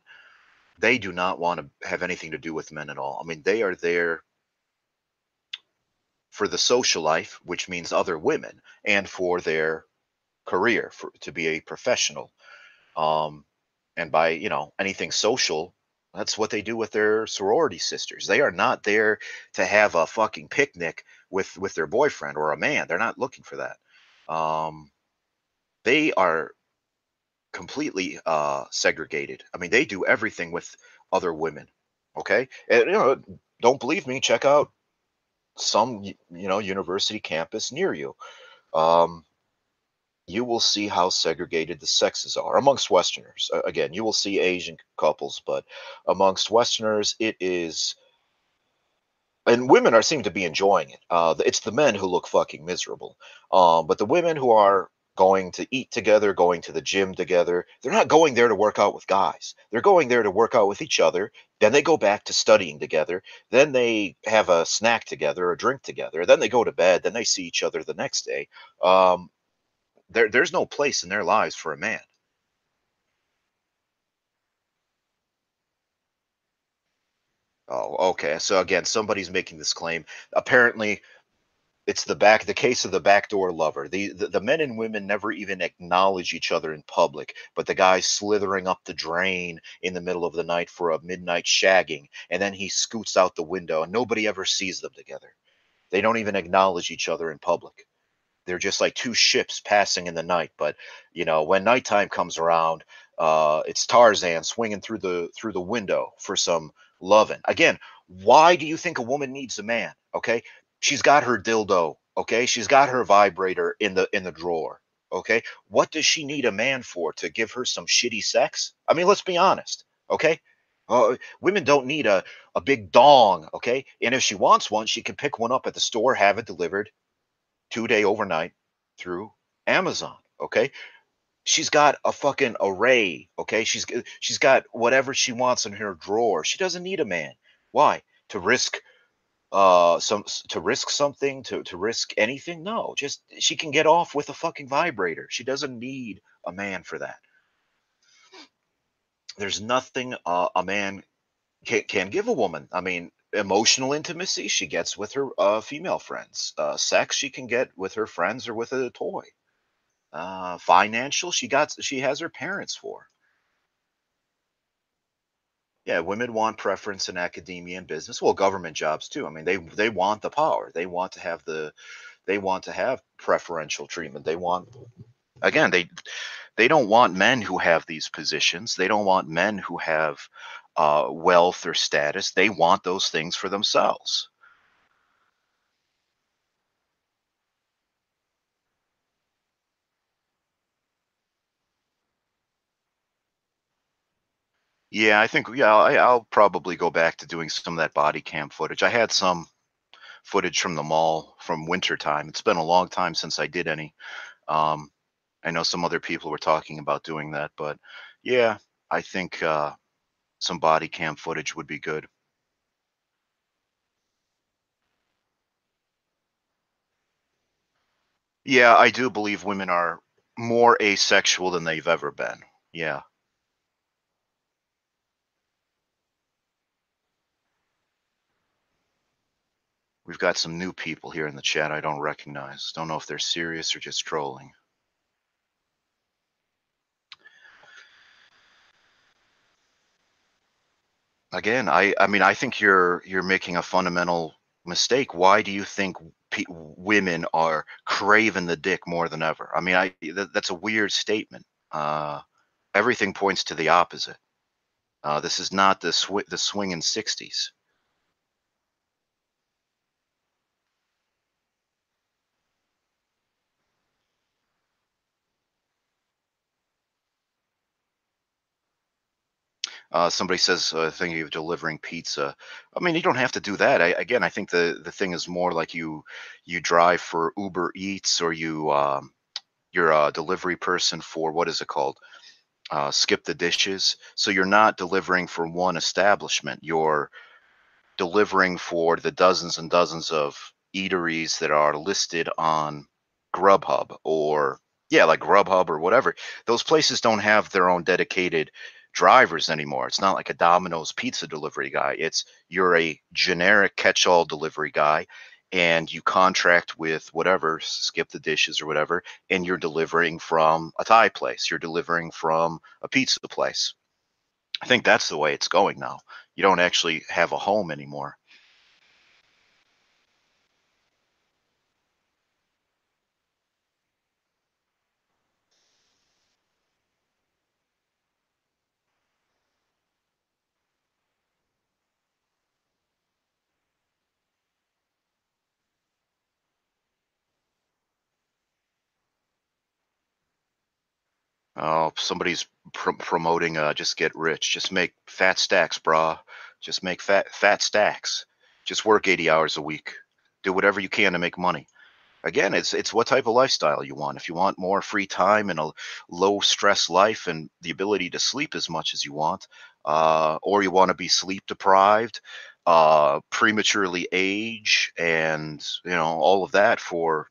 they do not want to have anything to do with men at all. I mean, they are there for the social life, which means other women, and for their career, for to be a professional. Um, and by you know anything social, that's what they do with their sorority sisters. They are not there to have a fucking picnic with with their boyfriend or a man. They're not looking for that. Um, they are completely uh, segregated. I mean, they do everything with other women. Okay, and you know, don't believe me? Check out some you know university campus near you. Um, you will see how segregated the sexes are amongst Westerners. Again, you will see Asian couples, but amongst Westerners, it is. And women are seem to be enjoying it. Uh, it's the men who look fucking miserable. Um, but the women who are going to eat together, going to the gym together. They're not going there to work out with guys. They're going there to work out with each other. Then they go back to studying together. Then they have a snack together, a drink together. Then they go to bed. Then they see each other the next day. Um, there, there's no place in their lives for a man. Oh, okay. So again, somebody's making this claim. Apparently, it's the back the case of the backdoor lover. The, the, the men and women never even acknowledge each other in public but the guy slithering up the drain in the middle of the night for a midnight shagging and then he scoots out the window and nobody ever sees them together. They don't even acknowledge each other in public. They're just like two ships passing in the night but you know when nighttime comes around uh, it's tarzan swinging through the through the window for some loving again why do you think a woman needs a man okay she's got her dildo okay she's got her vibrator in the in the drawer okay what does she need a man for to give her some shitty sex i mean let's be honest Okay, uh, women don't need a a big dong. Okay, and if she wants one, she can pick one up at the store, have it delivered two day overnight through Amazon. Okay, she's got a fucking array. Okay, she's she's got whatever she wants in her drawer. She doesn't need a man. Why? To risk uh some to risk something to to risk anything? No just she can get off with a fucking vibrator. She doesn't need a man for that. There's nothing uh, a man can, can give a woman. I mean emotional intimacy she gets with her uh, female friends. Uh, sex she can get with her friends or with a toy. Uh, financial she got she has her parents for yeah, women want preference in academia and business. Well, government jobs too. I mean, they they want the power. They want to have the they want to have preferential treatment. They want again, they they don't want men who have these positions. They don't want men who have uh, wealth or status. They want those things for themselves. Yeah, I think yeah, I, I'll probably go back to doing some of that body cam footage. I had some footage from the mall from winter time. It's been a long time since I did any. Um, I know some other people were talking about doing that, but yeah, I think uh, some body cam footage would be good. Yeah, I do believe women are more asexual than they've ever been. Yeah. We've got some new people here in the chat I don't recognize. Don't know if they're serious or just trolling. Again, I I mean I think you're you're making a fundamental mistake. Why do you think women are craving the dick more than ever? I mean, I that, that's a weird statement. Uh, everything points to the opposite. Uh, this is not the sw- the swinging '60s. Uh, somebody says uh, thinking of delivering pizza. I mean, you don't have to do that. I, again, I think the the thing is more like you you drive for Uber Eats or you um, you're a delivery person for what is it called? Uh, SkipTheDishes. So you're not delivering for one establishment. You're delivering for the dozens and dozens of eateries that are listed on Grubhub or yeah, like Grubhub or whatever. Those places don't have their own dedicated drivers anymore. It's not like a Domino's pizza delivery guy. It's you're a generic catch-all delivery guy and you contract with whatever, SkipTheDishes or whatever, and you're delivering from a Thai place. You're delivering from a pizza place. I think that's the way it's going now. You don't actually have a home anymore. Oh, somebody's pr- promoting uh just get rich. Just make fat stacks, brah. Just make fat fat stacks. Just work 80 hours a week. Do whatever you can to make money. Again, it's it's what type of lifestyle you want. If you want more free time and a low stress life and the ability to sleep as much as you want, uh, or you want to be sleep deprived, uh, prematurely age, and you know all of that for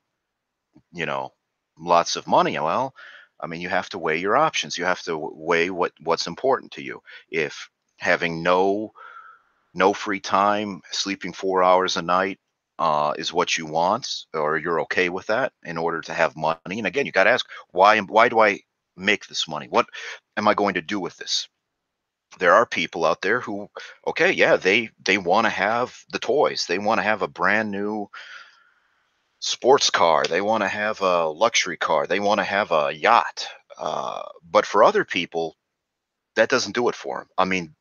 you know lots of money. Well, I mean, you have to weigh your options. You have to weigh what what's important to you. If having no no free time, sleeping four hours a night uh, is what you want, or you're okay with that in order to have money. And again, you got to ask why. Why do I make this money? What am I going to do with this? There are people out there who, okay, yeah, they they want to have the toys. They want to have a brand new sports car. They want to have a luxury car. They want to have a yacht. Uh, but for other people, that doesn't do it for them. I mean,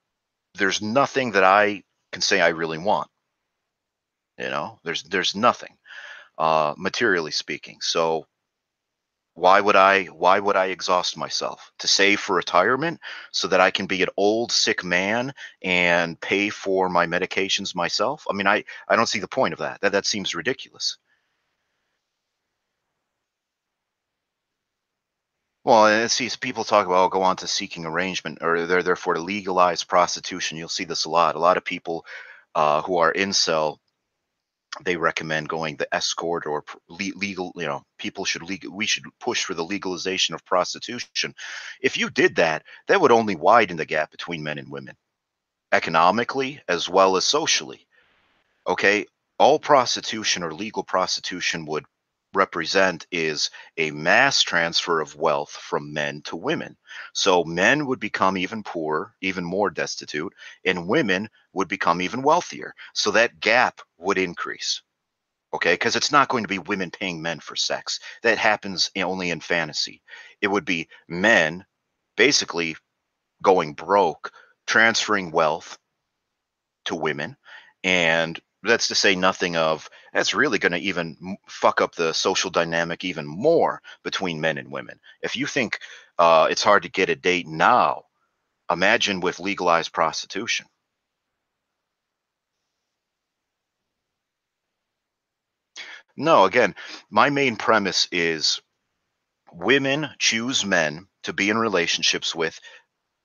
there's nothing that I can say I really want. You know, there's there's nothing, uh, materially speaking. So why would I why would I exhaust myself to save for retirement so that I can be an old sick man and pay for my medications myself? I mean, I I don't see the point of that. That that seems ridiculous. Well, and see, people talk about oh, go on to seeking arrangement, or they're therefore to legalize prostitution. You'll see this a lot. A lot of people uh, who are incel they recommend going the escort or legal you know people should legal we should push for the legalization of prostitution if you did that that would only widen the gap between men and women economically as well as socially okay all prostitution or legal prostitution would represent is a mass transfer of wealth from men to women. So men would become even poorer, even more destitute, and women would become even wealthier. So that gap would increase. Okay, because it's not going to be women paying men for sex. That happens only in fantasy. It would be men basically going broke, transferring wealth to women, and that's to say nothing of that's really going to even fuck up the social dynamic even more between men and women. If you think uh, it's hard to get a date now, imagine with legalized prostitution. No, again, my main premise is women choose men to be in relationships with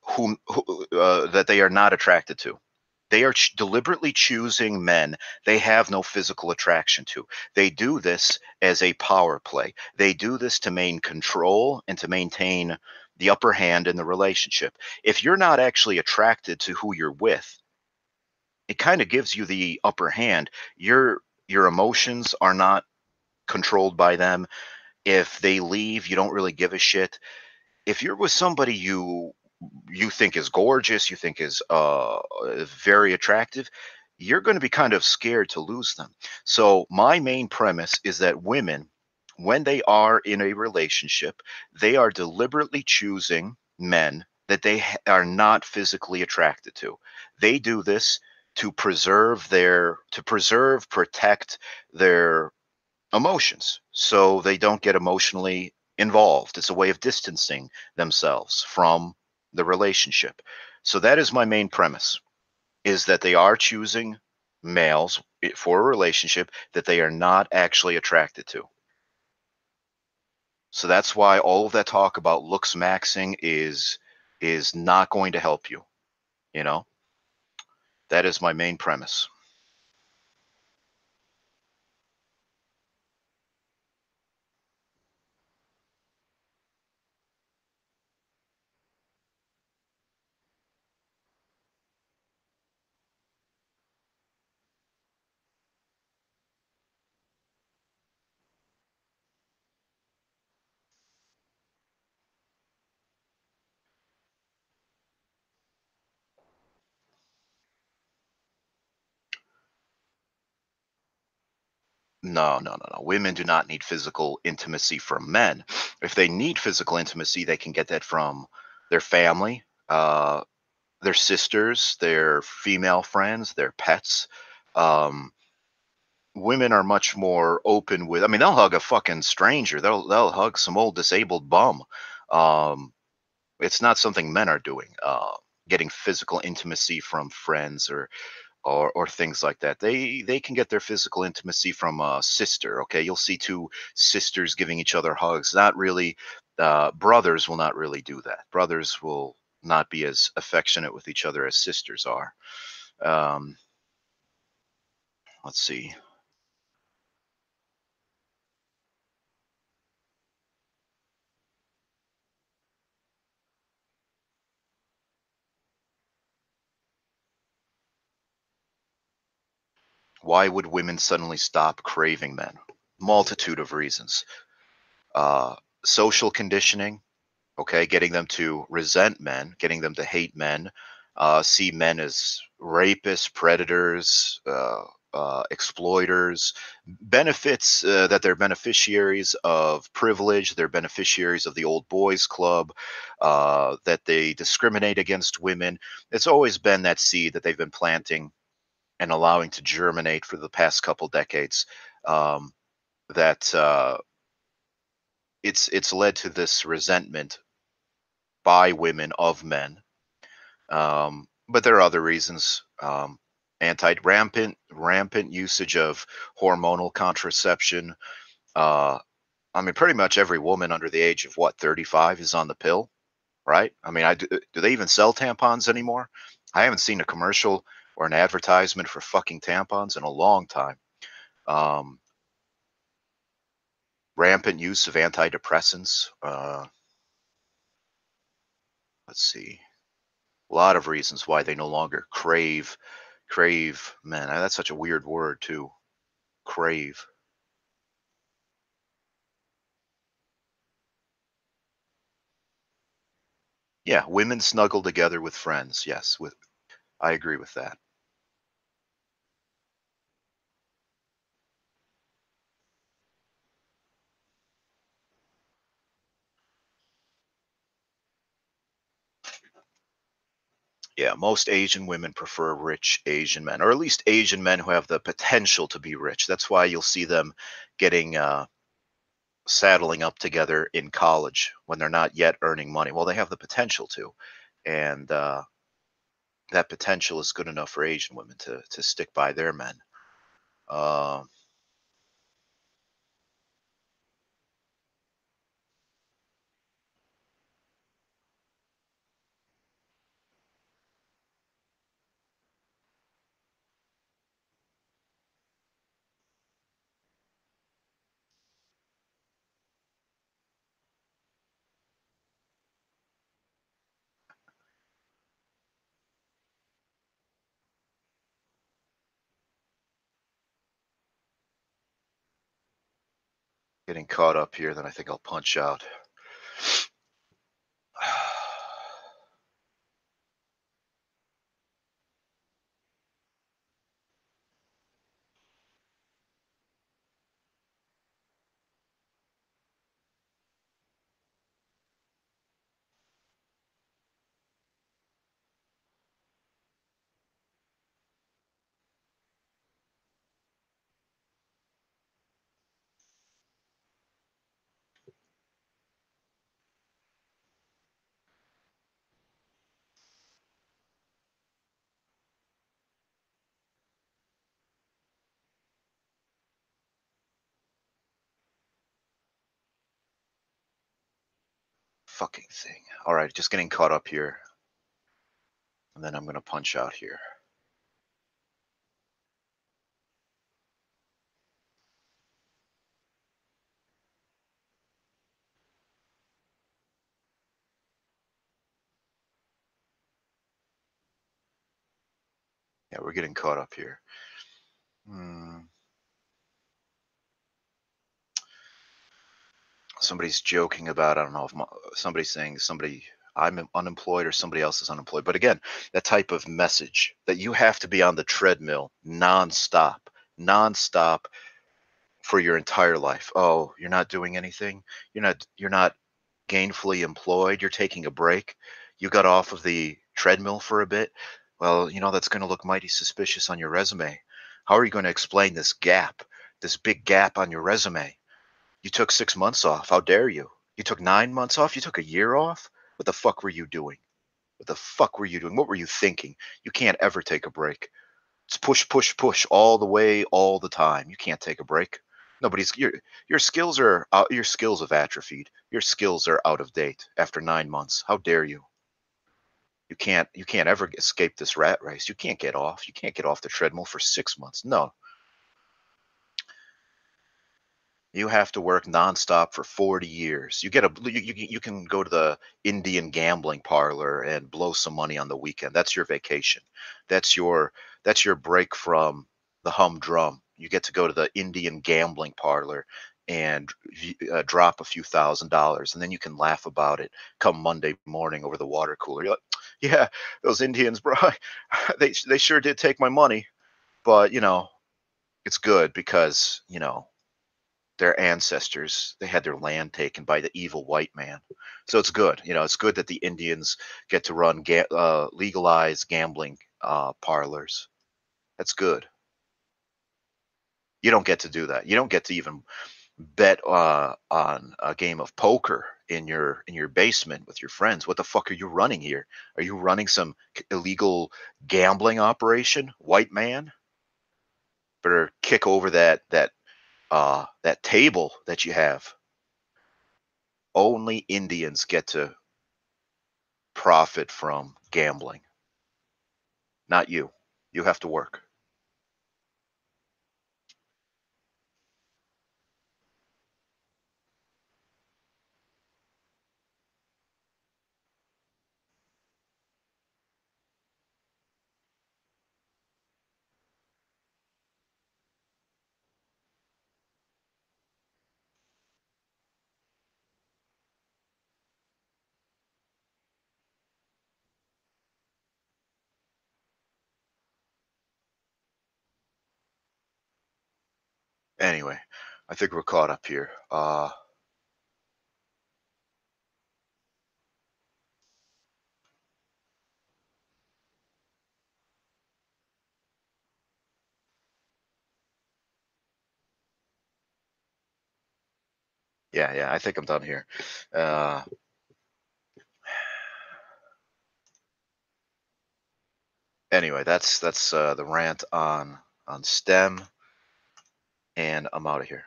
whom who, uh, that they are not attracted to. They are ch- deliberately choosing men they have no physical attraction to. They do this as a power play. They do this to maintain control and to maintain the upper hand in the relationship. If you're not actually attracted to who you're with, it kind of gives you the upper hand. Your your emotions are not controlled by them. If they leave, you don't really give a shit. If you're with somebody you you think is gorgeous, you think is uh, very attractive, you're going to be kind of scared to lose them. So, my main premise is that women, when they are in a relationship, they are deliberately choosing men that they are not physically attracted to. They do this to preserve their to preserve protect their emotions so they don't get emotionally involved. It's a way of distancing themselves from the relationship. So that is my main premise is that they are choosing males for a relationship that they are not actually attracted to. So that's why all of that talk about looks maxing is is not going to help you. You know? That is my main premise. No, no, no, no. Women do not need physical intimacy from men. If they need physical intimacy, they can get that from their family, uh, their sisters, their female friends, their pets. Um, women are much more open with. I mean, they'll hug a fucking stranger. They'll they'll hug some old disabled bum. Um, it's not something men are doing. Uh, getting physical intimacy from friends or or or things like that. They they can get their physical intimacy from a sister. Okay, you'll see two sisters giving each other hugs. Not really. Uh, brothers will not really do that. Brothers will not be as affectionate with each other as sisters are. Um, let's see. Why would women suddenly stop craving men? Multitude of reasons. Uh, social conditioning, okay, getting them to resent men, getting them to hate men, uh, see men as rapists, predators, uh, uh, exploiters, benefits uh, that they're beneficiaries of privilege, they're beneficiaries of the old boys club, uh, that they discriminate against women. It's always been that seed that they've been planting and allowing to germinate for the past couple decades um, that uh, it's it's led to this resentment by women of men. Um, but there are other reasons. Um, anti rampant rampant usage of hormonal contraception. Uh, I mean, pretty much every woman under the age of what 35 is on the pill, right? I mean, I do, do they even sell tampons anymore? I haven't seen a commercial or an advertisement for fucking tampons in a long time. Um, rampant use of antidepressants. Uh, let's see, a lot of reasons why they no longer crave, crave. Man, that's such a weird word too. Crave. Yeah, women snuggle together with friends. Yes, with I agree with that. Yeah, most Asian women prefer rich Asian men, or at least Asian men who have the potential to be rich. That's why you'll see them getting uh, saddling up together in college when they're not yet earning money. Well, they have the potential to, and uh, that potential is good enough for Asian women to to stick by their men. Uh, getting caught up here, then I think I'll punch out. Fucking thing. All right, just getting caught up here. And then I'm going to punch out here. Yeah, we're getting caught up here. Hmm. Somebody's joking about i don't know if my, somebody's saying somebody i'm unemployed or somebody else is unemployed. But again that type of message that you have to be on the treadmill nonstop nonstop for your entire life. Oh you're not doing anything? You're not you're not gainfully employed? You're taking a break? You got off of the treadmill for a bit? Well you know that's going to look mighty suspicious on your resume. How are you going to explain this gap this big gap on your resume you took six months off. How dare you? You took nine months off. You took a year off. What the fuck were you doing? What the fuck were you doing? What were you thinking? You can't ever take a break. It's push, push, push all the way, all the time. You can't take a break. Nobody's your your skills are your skills have atrophied. Your skills are out of date after nine months. How dare you? You can't you can't ever escape this rat race. You can't get off. You can't get off the treadmill for six months. No, you have to work nonstop for 40 years. You get a you, you, can go to the Indian gambling parlor and blow some money on the weekend. That's your vacation. That's your that's your break from the humdrum. You get to go to the Indian gambling parlor and uh, drop a few thousand dollars and then you can laugh about it come Monday morning over the water cooler. You're like, yeah, those Indians, bro, they they sure did take my money, but you know, it's good because, you know, their ancestors they had their land taken by the evil white man so it's good you know it's good that the indians get to run ga- uh, legalized gambling uh, parlors that's good you don't get to do that you don't get to even bet uh, on a game of poker in your in your basement with your friends. What the fuck are you running here? Are you running some illegal gambling operation, white man? Better kick over that that uh, that table that you have. Only Indians get to profit from gambling. Not you. You have to work. Anyway, I think we're caught up here. Uh, yeah, yeah, I think I'm done here. Uh, anyway, that's that's uh, the rant on on STEM, and I'm out of here.